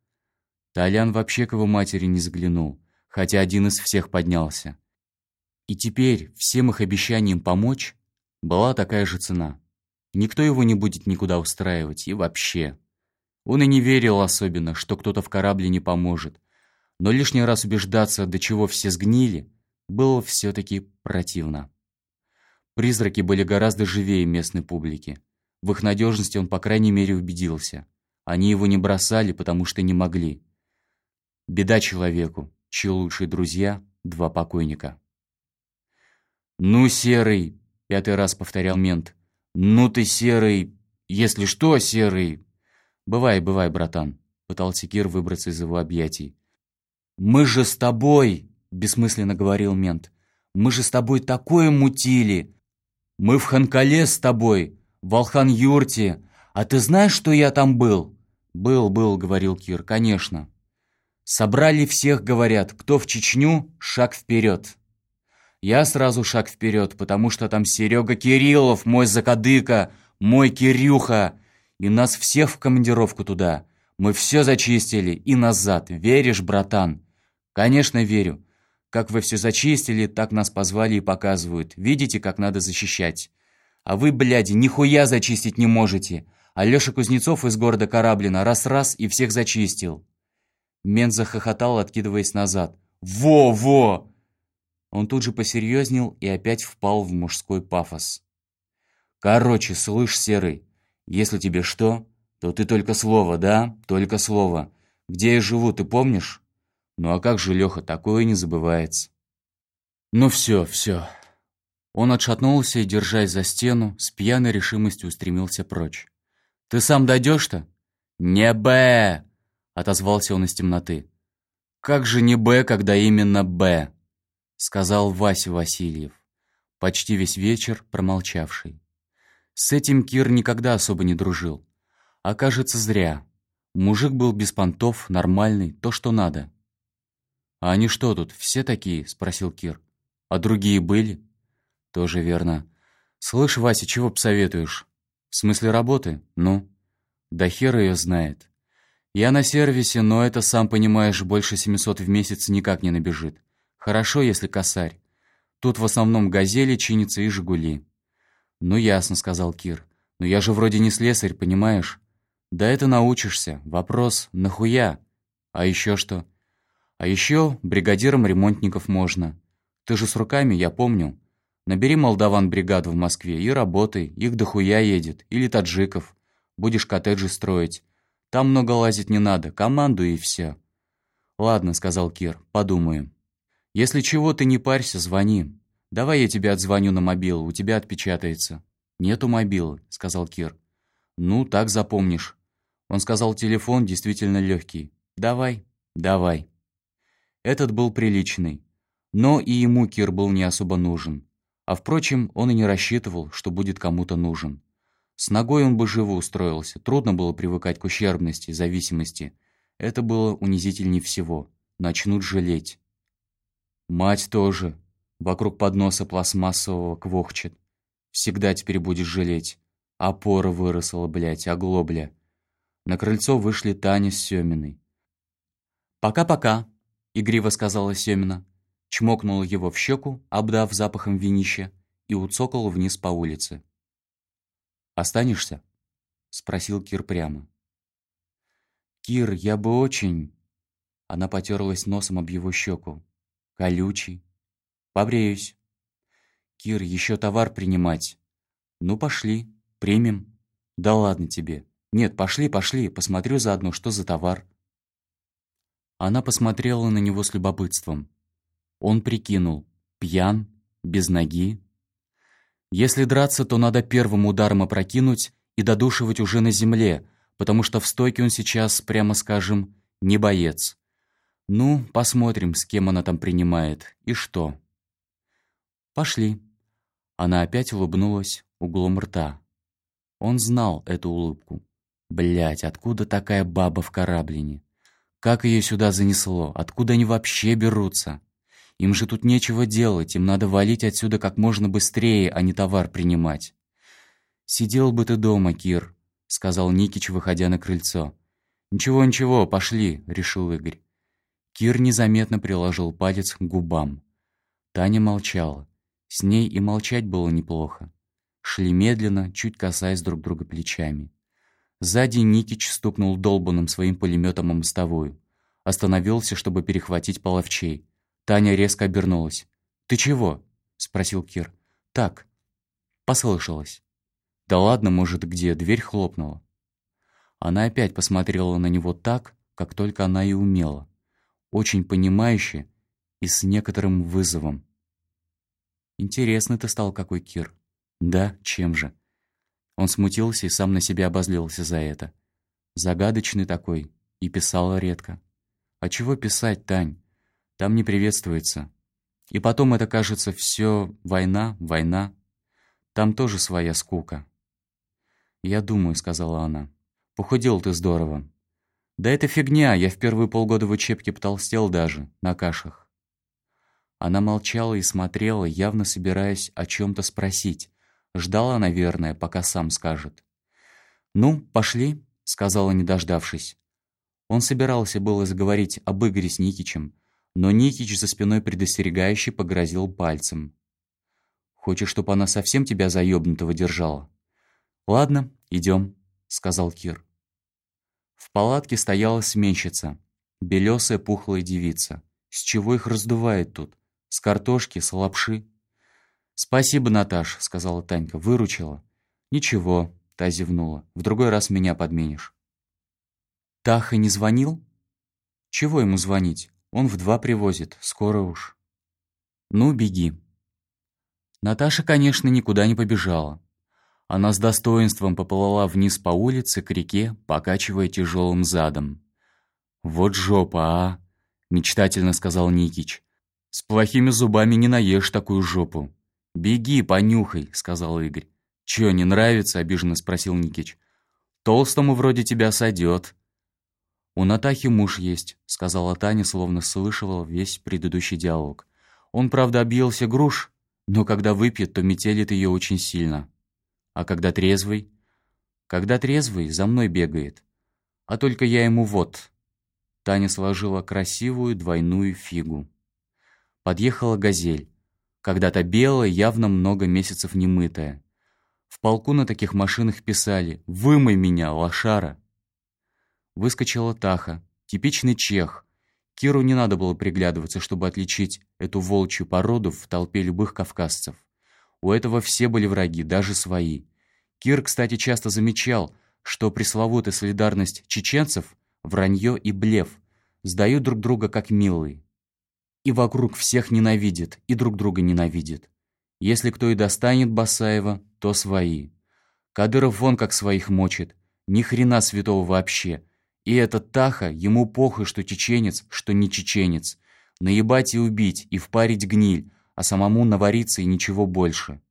A: Толян вообще к его матери не заглянул, хотя один из всех поднялся. И теперь всем их обещаниям помочь была такая же цена. Никто его не будет никуда устраивать, и вообще. Он и не верил особенно, что кто-то в корабле не поможет. Но лишний раз убеждаться, до чего все сгнили, было все-таки противно. Призраки были гораздо живее местной публики. В их надежности он, по крайней мере, убедился. Они его не бросали, потому что не могли. Беда человеку, чьи лучшие друзья — два покойника. «Ну, Серый!» — пятый раз повторял мент. «Ну ты серый, если что, серый, «Бывай, бывай, братан», — пытался Кир выбраться из его объятий. «Мы же с тобой», — бессмысленно говорил мент, «мы же с тобой такое мутили. Мы в Ханкале с тобой, в Алхан-Юрте. А ты знаешь, что я там был?» «Был, был», — говорил Кир, — «конечно». «Собрали всех, говорят, кто в Чечню, шаг вперед». Я сразу шаг вперед, потому что там Серега Кириллов, мой закадыка, мой Кирюха. И нас всех в командировку туда. Мы все зачистили и назад. Веришь, братан? Конечно, верю. Как вы все зачистили, так нас позвали и показывают. Видите, как надо защищать. А вы, бляди, нихуя зачистить не можете. Алёша Кузнецов из города Кораблина раз-раз и всех зачистил. Мент захохотал, откидываясь назад. «Во-во! Он тут же посерьезнел и опять впал в мужской пафос. «Короче, слышь, Серый, если тебе что, то ты только слово, да? Только слово. Где я живу, ты помнишь? Ну а как же, Леха, такое не забывается». «Ну все, все». Он отшатнулся и, держась за стену, с пьяной решимостью устремился прочь. «Ты сам дойдешь-то?» «Не Б!» — отозвался он из темноты. «Как же не Б, когда именно Б?» сказал Вася Васильев, почти весь вечер промолчавший. С этим Кир никогда особо не дружил. А кажется, зря. Мужик был без понтов, нормальный, то, что надо. «А они что тут, все такие?» — спросил Кир. «А другие были?» «Тоже верно. Слышь, Вася, чего посоветуешь?» «В смысле работы? Ну?» «Да хер ее знает. Я на сервисе, но это, сам понимаешь, больше 700 в месяц никак не набежит. Хорошо, если косарь. Тут в основном газели чинятся и жигули. Ну ясно, сказал Кир. Но я же вроде не слесарь, понимаешь? Да это научишься. Вопрос, нахуя? А еще что? А еще бригадиром ремонтников можно. Ты же с руками, я помню. Набери молдаван бригаду в Москве и работай. Их дохуя едет. Или таджиков. Будешь коттеджи строить. Там много лазить не надо. Команду и все. Ладно, сказал Кир, подумаем. Если чего, ты не парься, звони. Давай я тебе отзвоню на мобил, у тебя отпечатается. Нету мобилы, сказал Кир. Ну, так запомнишь. Он сказал, телефон действительно легкий. Давай, давай. Этот был приличный. Но и ему Кир был не особо нужен. А впрочем, он и не рассчитывал, что будет кому-то нужен. С ногой он бы живо устроился, трудно было привыкать к ущербности, зависимости. Это было унизительнее всего. Начнут жалеть. Мать тоже. Вокруг подноса пластмассового квохчет. Всегда теперь будешь жалеть. Опора выросла, блядь, оглобля. На крыльцо вышли Таня с Семиной. «Пока-пока», — игриво сказала Семина. Чмокнула его в щеку, обдав запахом винища, и уцокала вниз по улице. «Останешься?» — спросил Кир прямо. «Кир, я бы очень...» Она потерлась носом об его щеку колючий. Побреюсь. Кир, еще товар принимать. Ну, пошли, примем. Да ладно тебе. Нет, пошли, пошли, посмотрю заодно, что за товар. Она посмотрела на него с любопытством. Он прикинул. Пьян, без ноги. Если драться, то надо первым ударом опрокинуть и додушивать уже на земле, потому что в стойке он сейчас, прямо скажем, не боец. Ну, посмотрим, с кем она там принимает и что. Пошли. Она опять улыбнулась углом рта. Он знал эту улыбку. Блять, откуда такая баба в кораблине? Как ее сюда занесло? Откуда они вообще берутся? Им же тут нечего делать, им надо валить отсюда как можно быстрее, а не товар принимать. «Сидел бы ты дома, Кир», — сказал Никич, выходя на крыльцо. «Ничего, ничего, пошли», — решил Игорь. Кир незаметно приложил палец к губам. Таня молчала. С ней и молчать было неплохо. Шли медленно, чуть касаясь друг друга плечами. Сзади Никич стукнул долбаным своим пулеметом о мостовую. Остановился, чтобы перехватить половчей. Таня резко обернулась. «Ты чего?» — спросил Кир. «Так». Послышалось. «Да ладно, может, где?» Дверь хлопнула. Она опять посмотрела на него так, как только она и умела очень понимающе и с некоторым вызовом. «Интересный ты стал какой, Кир». «Да, чем же?» Он смутился и сам на себя обозлился за это. Загадочный такой. И писала редко. А чего писать, Тань? Там не приветствуется. И потом это кажется все война, война. Там тоже своя скука. «Я думаю», — сказала она. «Похудел ты здорово». «Да это фигня, я в первые полгода в учебке потолстел даже, на кашах». Она молчала и смотрела, явно собираясь о чем то спросить. Ждала, наверное, пока сам скажет. «Ну, пошли», — сказала, не дождавшись. Он собирался было заговорить об Игоре с Никичем, но Никич за спиной предостерегающе погрозил пальцем. «Хочешь, чтобы она совсем тебя заёбнутого держала?» «Ладно, идем», — сказал Кир. В палатке стояла сменщица, белесая пухлая девица. С чего их раздувает тут? С картошки, с лапши? «Спасибо, Наташ», — сказала Танька, — «выручила». «Ничего», — та зевнула, — «в другой раз меня подменишь». «Таха не звонил?» «Чего ему звонить? Он в два привозит, скоро уж». «Ну, беги». Наташа, конечно, никуда не побежала. Она с достоинством поплыла вниз по улице к реке, покачивая тяжелым задом. «Вот жопа, а!» — мечтательно сказал Никич. «С плохими зубами не наешь такую жопу». «Беги, понюхай», — сказал Игорь. «Чё, не нравится?» — обиженно спросил Никич. «Толстому вроде тебя сойдет. «У Натахи муж есть», — сказала Таня, словно слышала весь предыдущий диалог. «Он, правда, объелся груш, но когда выпьет, то метелит ее очень сильно. А когда трезвый? Когда трезвый, за мной бегает. А только я ему вот». Таня сложила красивую двойную фигу. Подъехала «Газель». Когда-то белая, явно много месяцев не мытая. В полку на таких машинах писали «Вымой меня, лошара!» Выскочила Таха, типичный чех. Киру не надо было приглядываться, чтобы отличить эту волчью породу в толпе любых кавказцев. У этого все были враги, даже свои. Кир, кстати, часто замечал, что пресловутая солидарность чеченцев — вранье и блеф, сдают друг друга как милые. И вокруг всех ненавидят, и друг друга ненавидят. Если кто и достанет Басаева, то свои. Кадыров вон как своих мочит. Ни хрена святого вообще. И этот Таха, ему похуй, что чеченец, что не чеченец. Наебать и убить, и впарить гниль, а самому навариться и ничего больше.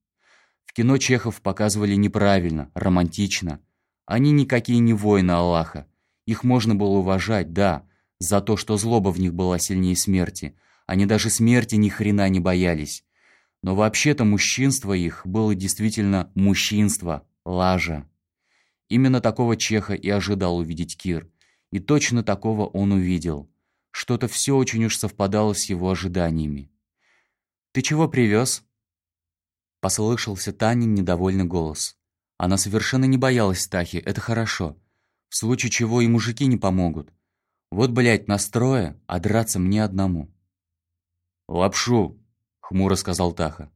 A: В кино Чехов показывали неправильно, романтично. Они никакие не воины Аллаха. Их можно было уважать, да, за то, что злоба в них была сильнее смерти. Они даже смерти ни хрена не боялись. Но вообще-то мужчинство их было действительно мужчинство, лажа. Именно такого чеха и ожидал увидеть Кир. И точно такого он увидел. Что-то все очень уж совпадало с его ожиданиями. «Ты чего привез?» Послышался Танин недовольный голос. Она совершенно не боялась Тахи, это хорошо. В случае чего и мужики не помогут. Вот, блядь, настроя, а драться мне одному. «Лапшу!» — хмуро сказал Таха.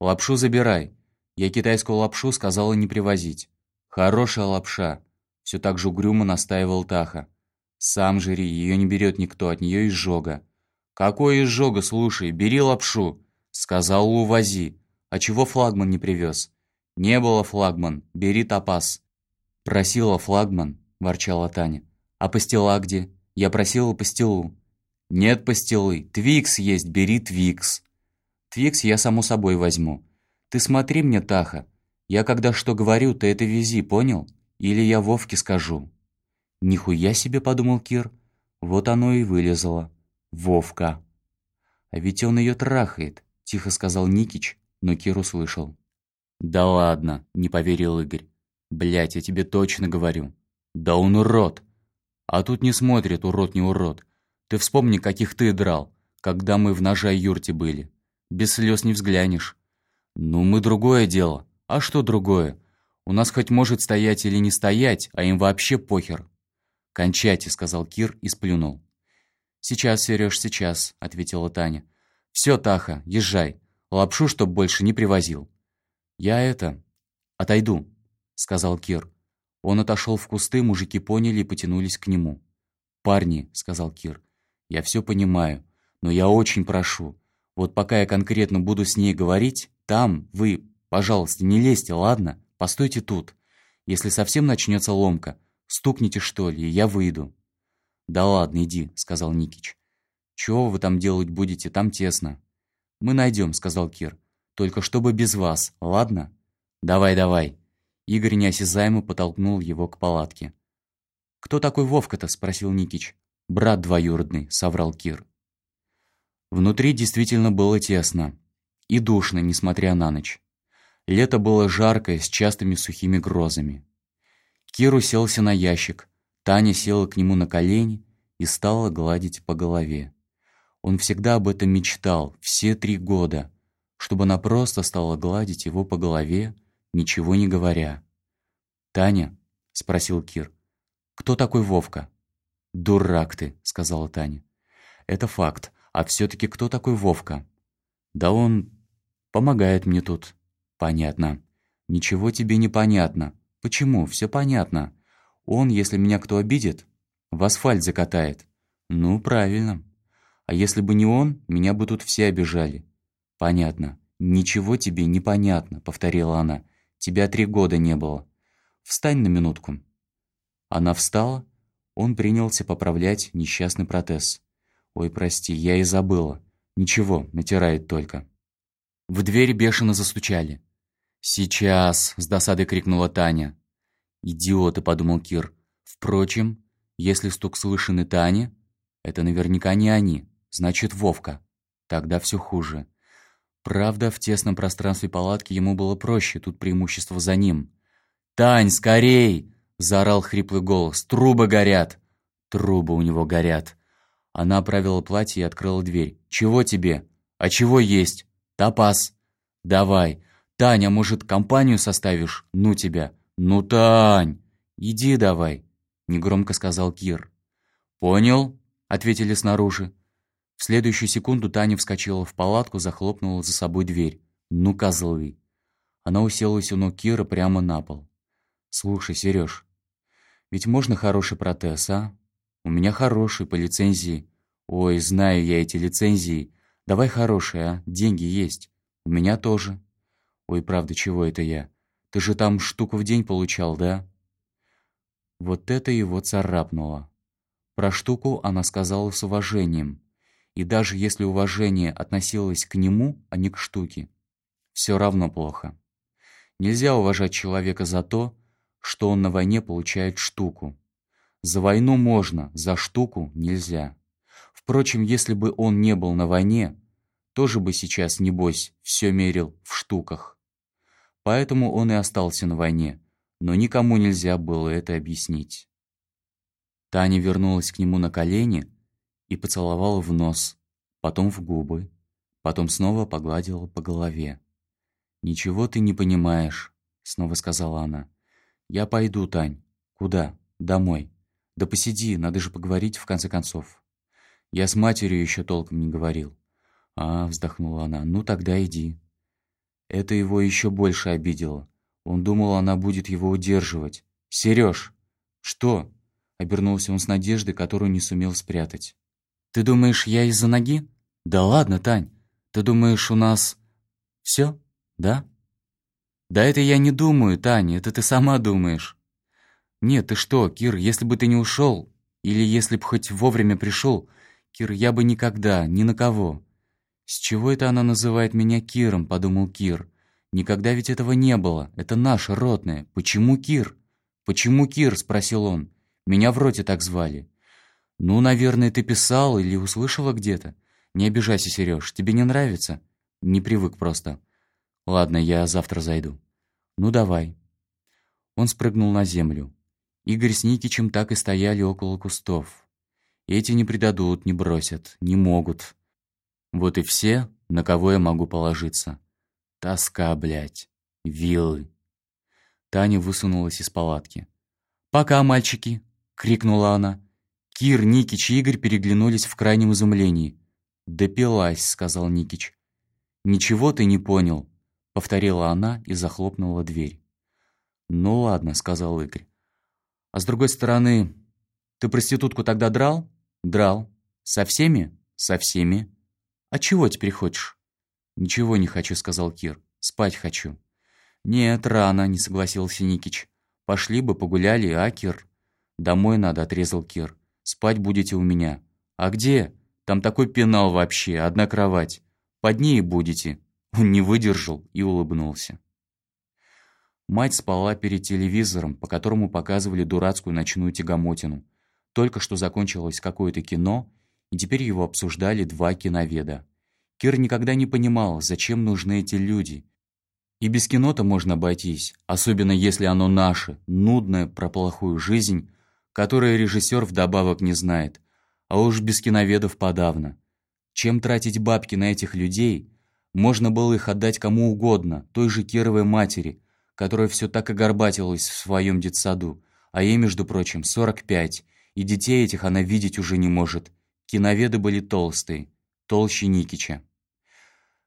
A: «Лапшу забирай. Я китайскую лапшу сказала не привозить. Хорошая лапша!» Все так же угрюмо настаивал Таха. «Сам жри, ее не берет никто, от нее изжога». «Какой изжога, слушай, бери лапшу!» «Сказал, увози. А чего флагман не привез?» «Не было флагман, бери топаз». «Просила флагман», – ворчала Таня. «А пастила где?» «Я просила пастилу». «Нет пастилы, Твикс есть, бери Твикс». «Твикс я само собой возьму. Ты смотри мне, Таха. Я когда что говорю, ты это вези, понял? Или я Вовке скажу». «Нихуя себе», — подумал Кир. Вот оно и вылезло. Вовка. «А ведь он ее трахает», — тихо сказал Никич, но Кир услышал. «Да ладно», — не поверил Игорь. «Блядь, я тебе точно говорю. Да он урод. А тут не смотрит, урод не урод. Ты вспомни, каких ты драл, когда мы в ножа юрте были. Без слез не взглянешь. Ну, мы другое дело. А что другое? У нас хоть может стоять или не стоять, а им вообще похер. «Кончайте», — сказал Кир и сплюнул. «Сейчас, Сереж, сейчас», — ответила Таня. «Все, Таха, езжай. Лапшу, чтоб больше не привозил». «Я это... отойду», — сказал Кир. Он отошел в кусты, мужики поняли и потянулись к нему. «Парни», — сказал Кир, — «я все понимаю, но я очень прошу. Вот пока я конкретно буду с ней говорить, там, вы, пожалуйста, не лезьте, ладно? Постойте тут. Если совсем начнется ломка, Стукните, что ли, и я выйду». «Да ладно, иди», — сказал Никич. «Чего вы там делать будете? Там тесно». «Мы найдем», — сказал Кир. «Только чтобы без вас, ладно?» «Давай, давай». Игорь неосязаемо потолкнул его к палатке. «Кто такой Вовка-то?» — спросил Никич. «Брат двоюродный», — соврал Кир. Внутри действительно было тесно. И душно, несмотря на ночь. Лето было жаркое, с частыми сухими грозами. Кир уселся на ящик. Таня села к нему на колени и стала гладить по голове. Он всегда об этом мечтал, все три года, чтобы она просто стала гладить его по голове, ничего не говоря. «Таня?» — спросил Кир. «Кто такой Вовка?» «Дурак ты», — сказала Таня. «Это факт. А все-таки кто такой Вовка?» «Да он помогает мне тут». «Понятно». «Ничего тебе не понятно. Почему? Все понятно. Он, если меня кто обидит, в асфальт закатает». «Ну, правильно. А если бы не он, меня бы тут все обижали». «Понятно. Ничего тебе не понятно», — повторила она. «Тебя три года не было. Встань на минутку». Она встала. Он принялся поправлять несчастный протез. «Ой, прости, я и забыла. Ничего, натирает только». В дверь бешено застучали. «Сейчас!» — с досадой крикнула Таня. «Идиоты!» — подумал Кир. «Впрочем, если стук слышен и Тане, это наверняка не они, значит, Вовка. Тогда все хуже». Правда, в тесном пространстве палатки ему было проще, тут преимущество за ним. «Тань, скорей!» — заорал хриплый голос. «Трубы горят!» «Трубы у него горят!» Она оправила платье и открыла дверь. «Чего тебе? А чего есть? Топаз!» «Давай!» «Таня, может, компанию составишь? Ну тебя!» «Ну, Тань! Иди давай!» — негромко сказал Кир. «Понял?» — ответили снаружи. В следующую секунду Таня вскочила в палатку, захлопнула за собой дверь. «Ну, козлы!» Она уселась у ног Кира прямо на пол. «Слушай, Сереж, ведь можно хороший протез, а? У меня хороший, по лицензии. Ой, знаю я эти лицензии. Давай хороший, а? Деньги есть. У меня тоже. Ой, правда, чего это я? Ты же там штуку в день получал, да? Вот это его царапнуло. Про штуку она сказала с уважением. И даже если уважение относилось к нему, а не к штуке, все равно плохо. Нельзя уважать человека за то, что он на войне получает штуку. За войну можно, за штуку нельзя. Впрочем, если бы он не был на войне, тоже бы сейчас, небось, все мерил в штуках. Поэтому он и остался на войне, но никому нельзя было это объяснить. Таня вернулась к нему на колени и поцеловала в нос, потом в губы, потом снова погладила по голове. «Ничего ты не понимаешь», — снова сказала она. «Я пойду, Тань. Куда? Домой. Да посиди, надо же поговорить в конце концов». Я с матерью еще толком не говорил. «А», — вздохнула она, — «ну тогда иди». Это его еще больше обидело. Он думал, она будет его удерживать. «Сереж!» «Что?» — обернулся он с надеждой, которую не сумел спрятать. «Ты думаешь, я из-за ноги?» «Да ладно, Тань. Ты думаешь, у нас... все, да?» «Да это я не думаю, Таня, это ты сама думаешь». «Нет, ты что, Кир, если бы ты не ушел, или если бы хоть вовремя пришел, Кир, я бы никогда, ни на кого, «С чего это она называет меня Киром?» — подумал Кир. «Никогда ведь этого не было. Это наше родное. Почему Кир?» «Почему Кир?» — спросил он. «Меня в роте так звали». «Ну, наверное, ты писал или услышала где-то. Не обижайся, Сереж. Тебе не нравится?» «Не привык просто». «Ладно, я завтра зайду». «Ну, давай». Он спрыгнул на землю. Игорь с Никичем так и стояли около кустов. Эти не предадут, не бросят, не могут. Вот и все, на кого я могу положиться. Тоска, блядь. Виллы. Таня высунулась из палатки. «Пока, мальчики!» — крикнула она. Кир, Никич и Игорь переглянулись в крайнем изумлении. «Допилась», — сказал Никич. «Ничего ты не понял», — повторила она и захлопнула дверь. «Ну ладно», — сказал Игорь. «А с другой стороны, ты проститутку тогда драл?» «Драл. Со всеми?» «Со всеми». «А чего теперь хочешь?» «Ничего не хочу», — сказал Кир. «Спать хочу». «Нет, рано», — не согласился Никич. «Пошли бы, погуляли, а, Кир?» «Домой надо», — отрезал Кир. «Спать будете у меня». «А где?» «Там такой пенал вообще, одна кровать. Под ней будете». Он не выдержал и улыбнулся. Мать спала перед телевизором, по которому показывали дурацкую ночную тягомотину. Только что закончилось какое-то кино, и теперь его обсуждали два киноведа. Кир никогда не понимал, зачем нужны эти люди. И без кино-то можно обойтись, особенно если оно наше, нудное про плохую жизнь, которое режиссер вдобавок не знает, а уж без киноведов подавно. Чем тратить бабки на этих людей? Можно было их отдать кому угодно, той же Кировой матери, которая все так и горбатилась в своем детсаду, а ей, между прочим, 45, и детей этих она видеть уже не может. Киноведы были толстые, толще Никича.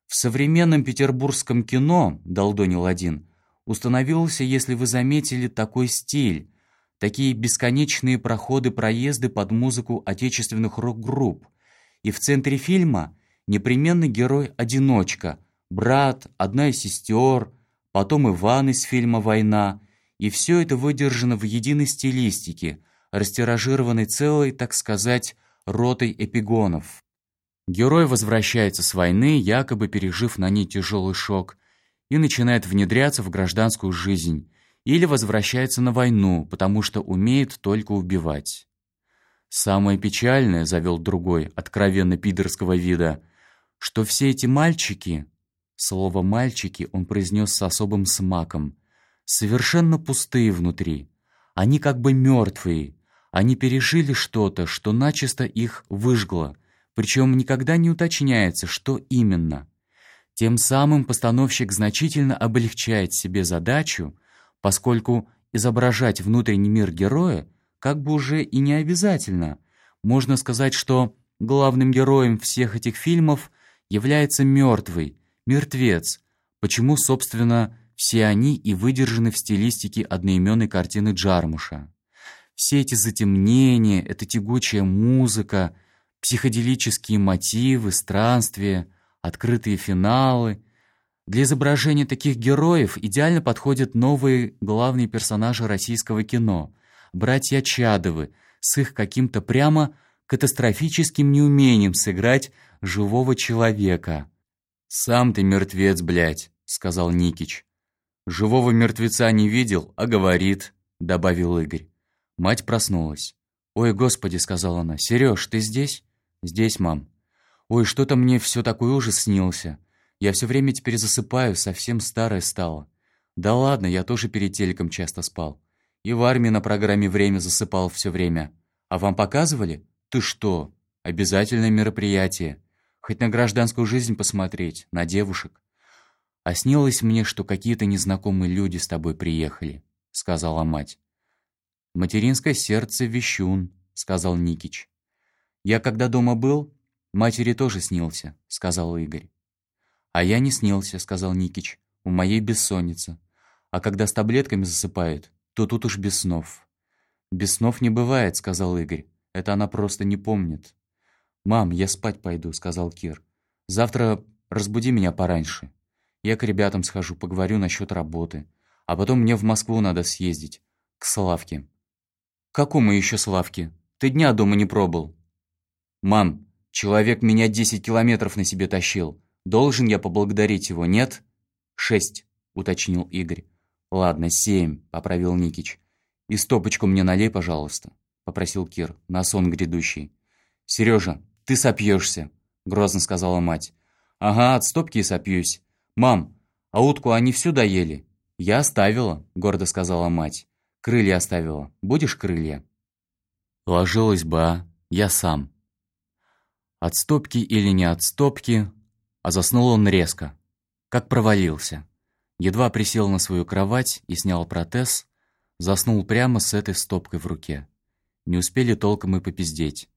A: В современном петербургском кино, долдонил один, установился, если вы заметили, такой стиль, такие бесконечные проходы-проезды под музыку отечественных рок-групп. И в центре фильма непременно герой-одиночка, брат, одна из сестер, потом Иван из фильма «Война», и все это выдержано в единой стилистике, растиражированной целой, так сказать, ротой эпигонов. Герой возвращается с войны, якобы пережив на ней тяжелый шок, и начинает внедряться в гражданскую жизнь, или возвращается на войну, потому что умеет только убивать. Самое печальное, завел другой, откровенно пидорского вида, что все эти мальчики, слово «мальчики» он произнес с особым смаком, совершенно пустые внутри, они как бы мертвые, они пережили что-то, что начисто их выжгло, причем никогда не уточняется, что именно. Тем самым постановщик значительно облегчает себе задачу, поскольку изображать внутренний мир героя как бы уже и не обязательно. Можно сказать, что главным героем всех этих фильмов является мертвый, мертвец. Почему, собственно, все они и выдержаны в стилистике одноименной картины Джармуша. Все эти затемнения, эта тягучая музыка, психоделические мотивы, странствия, открытые финалы, для изображения таких героев идеально подходят новые главные персонажи российского кино – братья Чадовы с их каким-то прямо катастрофическим неумением сыграть живого человека. «Сам ты мертвец, блядь», — сказал Никич. «Живого мертвеца не видел, а говорит», — добавил Игорь. Мать проснулась. «Ой, господи», — сказала она, — «Серёж, ты здесь?» «Здесь, мам». «Ой, что-то мне все такой ужас снился. Я все время теперь засыпаю, совсем старая стала. Да ладно, я тоже перед телеком часто спал. И в армии на программе «Время» засыпал все время. А вам показывали? Ты что? Обязательное мероприятие. Хоть на гражданскую жизнь посмотреть, на девушек. А снилось мне, что какие-то незнакомые люди с тобой приехали, сказала мать. Материнское сердце вещун, сказал Никич. Я когда дома был, матери тоже снился, сказал Игорь. «А я не снился», — сказал Никич. «У моей бессонница. А когда с таблетками засыпает, то тут уж без снов». «Без снов не бывает», — сказал Игорь. «Это она просто не помнит». «Мам, я спать пойду», — сказал Кир. «Завтра разбуди меня пораньше. Я к ребятам схожу, поговорю насчет работы. А потом мне в Москву надо съездить. К Славке». «Какому еще Славке? Ты дня дома не пробыл». «Мам, человек меня десять километров на себе тащил. Должен я поблагодарить его, нет? Шесть, уточнил Игорь. Ладно, семь, поправил Никич. И стопочку мне налей, пожалуйста, попросил Кир, на сон грядущий. Сережа, ты сопьешься, грозно сказала мать. Ага, от стопки и сопьюсь. Мам, а утку они всю доели? Я оставила, гордо сказала мать. Крылья оставила. Будешь крылья? Ложилась бы, а? Я сам. От стопки или не от стопки, а заснул он резко, как провалился. Едва присел на свою кровать и снял протез, заснул прямо с этой стопкой в руке. Не успели толком и попиздеть.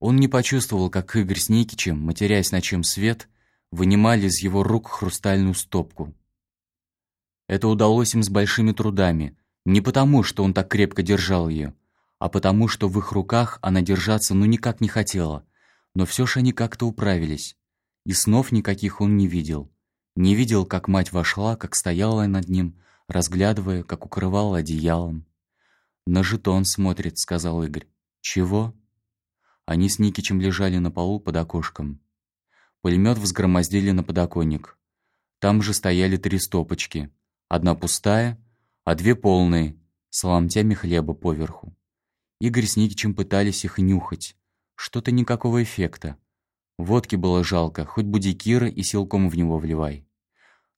A: Он не почувствовал, как Игорь с Никичем, матерясь на чем свет, вынимали из его рук хрустальную стопку. Это удалось им с большими трудами, не потому, что он так крепко держал ее, а потому, что в их руках она держаться ну никак не хотела, но все же они как-то управились. И снов никаких он не видел. Не видел, как мать вошла, как стояла над ним, разглядывая, как укрывала одеялом. «На жетон смотрит», — сказал Игорь. «Чего?» Они с Никичем лежали на полу под окошком. Пулемет взгромоздили на подоконник. Там же стояли три стопочки. Одна пустая, а две полные, с ломтями хлеба поверху. Игорь с Никичем пытались их нюхать. Что-то никакого эффекта. Водки было жалко, хоть буди Кира и силком в него вливай.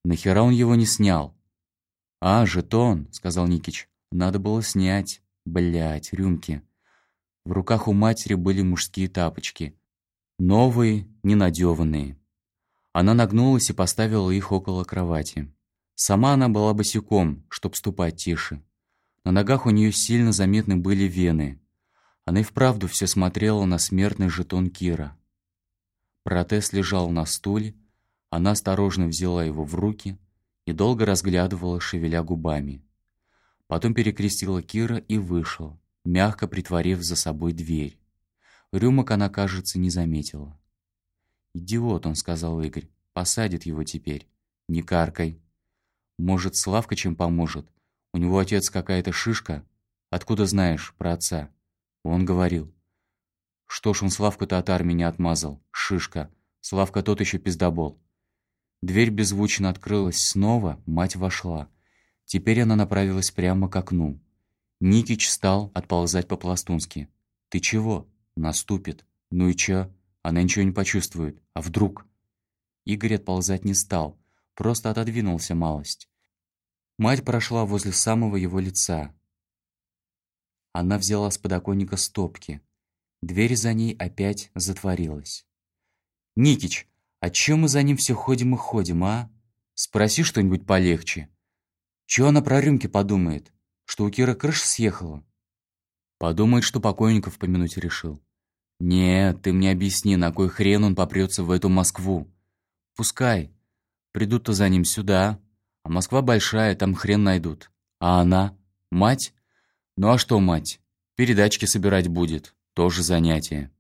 A: Нахера он его не снял? «А, жетон», — сказал Никич. «Надо было снять. Блять, рюмки». В руках у матери были мужские тапочки. Новые, ненадеванные. Она нагнулась и поставила их около кровати. Сама она была босиком, чтоб ступать тише. На ногах у нее сильно заметны были вены. Она и вправду все смотрела на смертный жетон Кира. Протез лежал на стуле, она осторожно взяла его в руки и долго разглядывала, шевеля губами. Потом перекрестила Кира и вышла, мягко притворив за собой дверь. Рюмок она, кажется, не заметила. «Идиот», — он сказал Игорь, — «посадит его теперь. Не каркай. Может, Славка чем поможет? У него отец какая-то шишка. Откуда знаешь про отца?» Он говорил. «Что ж он Славку-то от армии не отмазал? Шишка. Славка тот еще пиздобол». Дверь беззвучно открылась снова, мать вошла. Теперь она направилась прямо к окну. Никич стал отползать по-пластунски. «Ты чего?» «Наступит. Ну и чё? Она ничего не почувствует. А вдруг?» Игорь отползать не стал, просто отодвинулся малость. Мать прошла возле самого его лица. Она взяла с подоконника стопки. Дверь за ней опять затворилась. «Никич, а чё мы за ним все ходим и ходим, а? Спроси что-нибудь полегче. Чё она про рюмки подумает? Что у Кира крыша съехала?» «Подумает, что покойников помянуть решил». «Нет, ты мне объясни, на кой хрен он попрется в эту Москву?» «Пускай. Придут-то за ним сюда. А Москва большая, там хрен найдут. А она? Мать? Ну а что мать? Передачки собирать будет. Тоже занятие».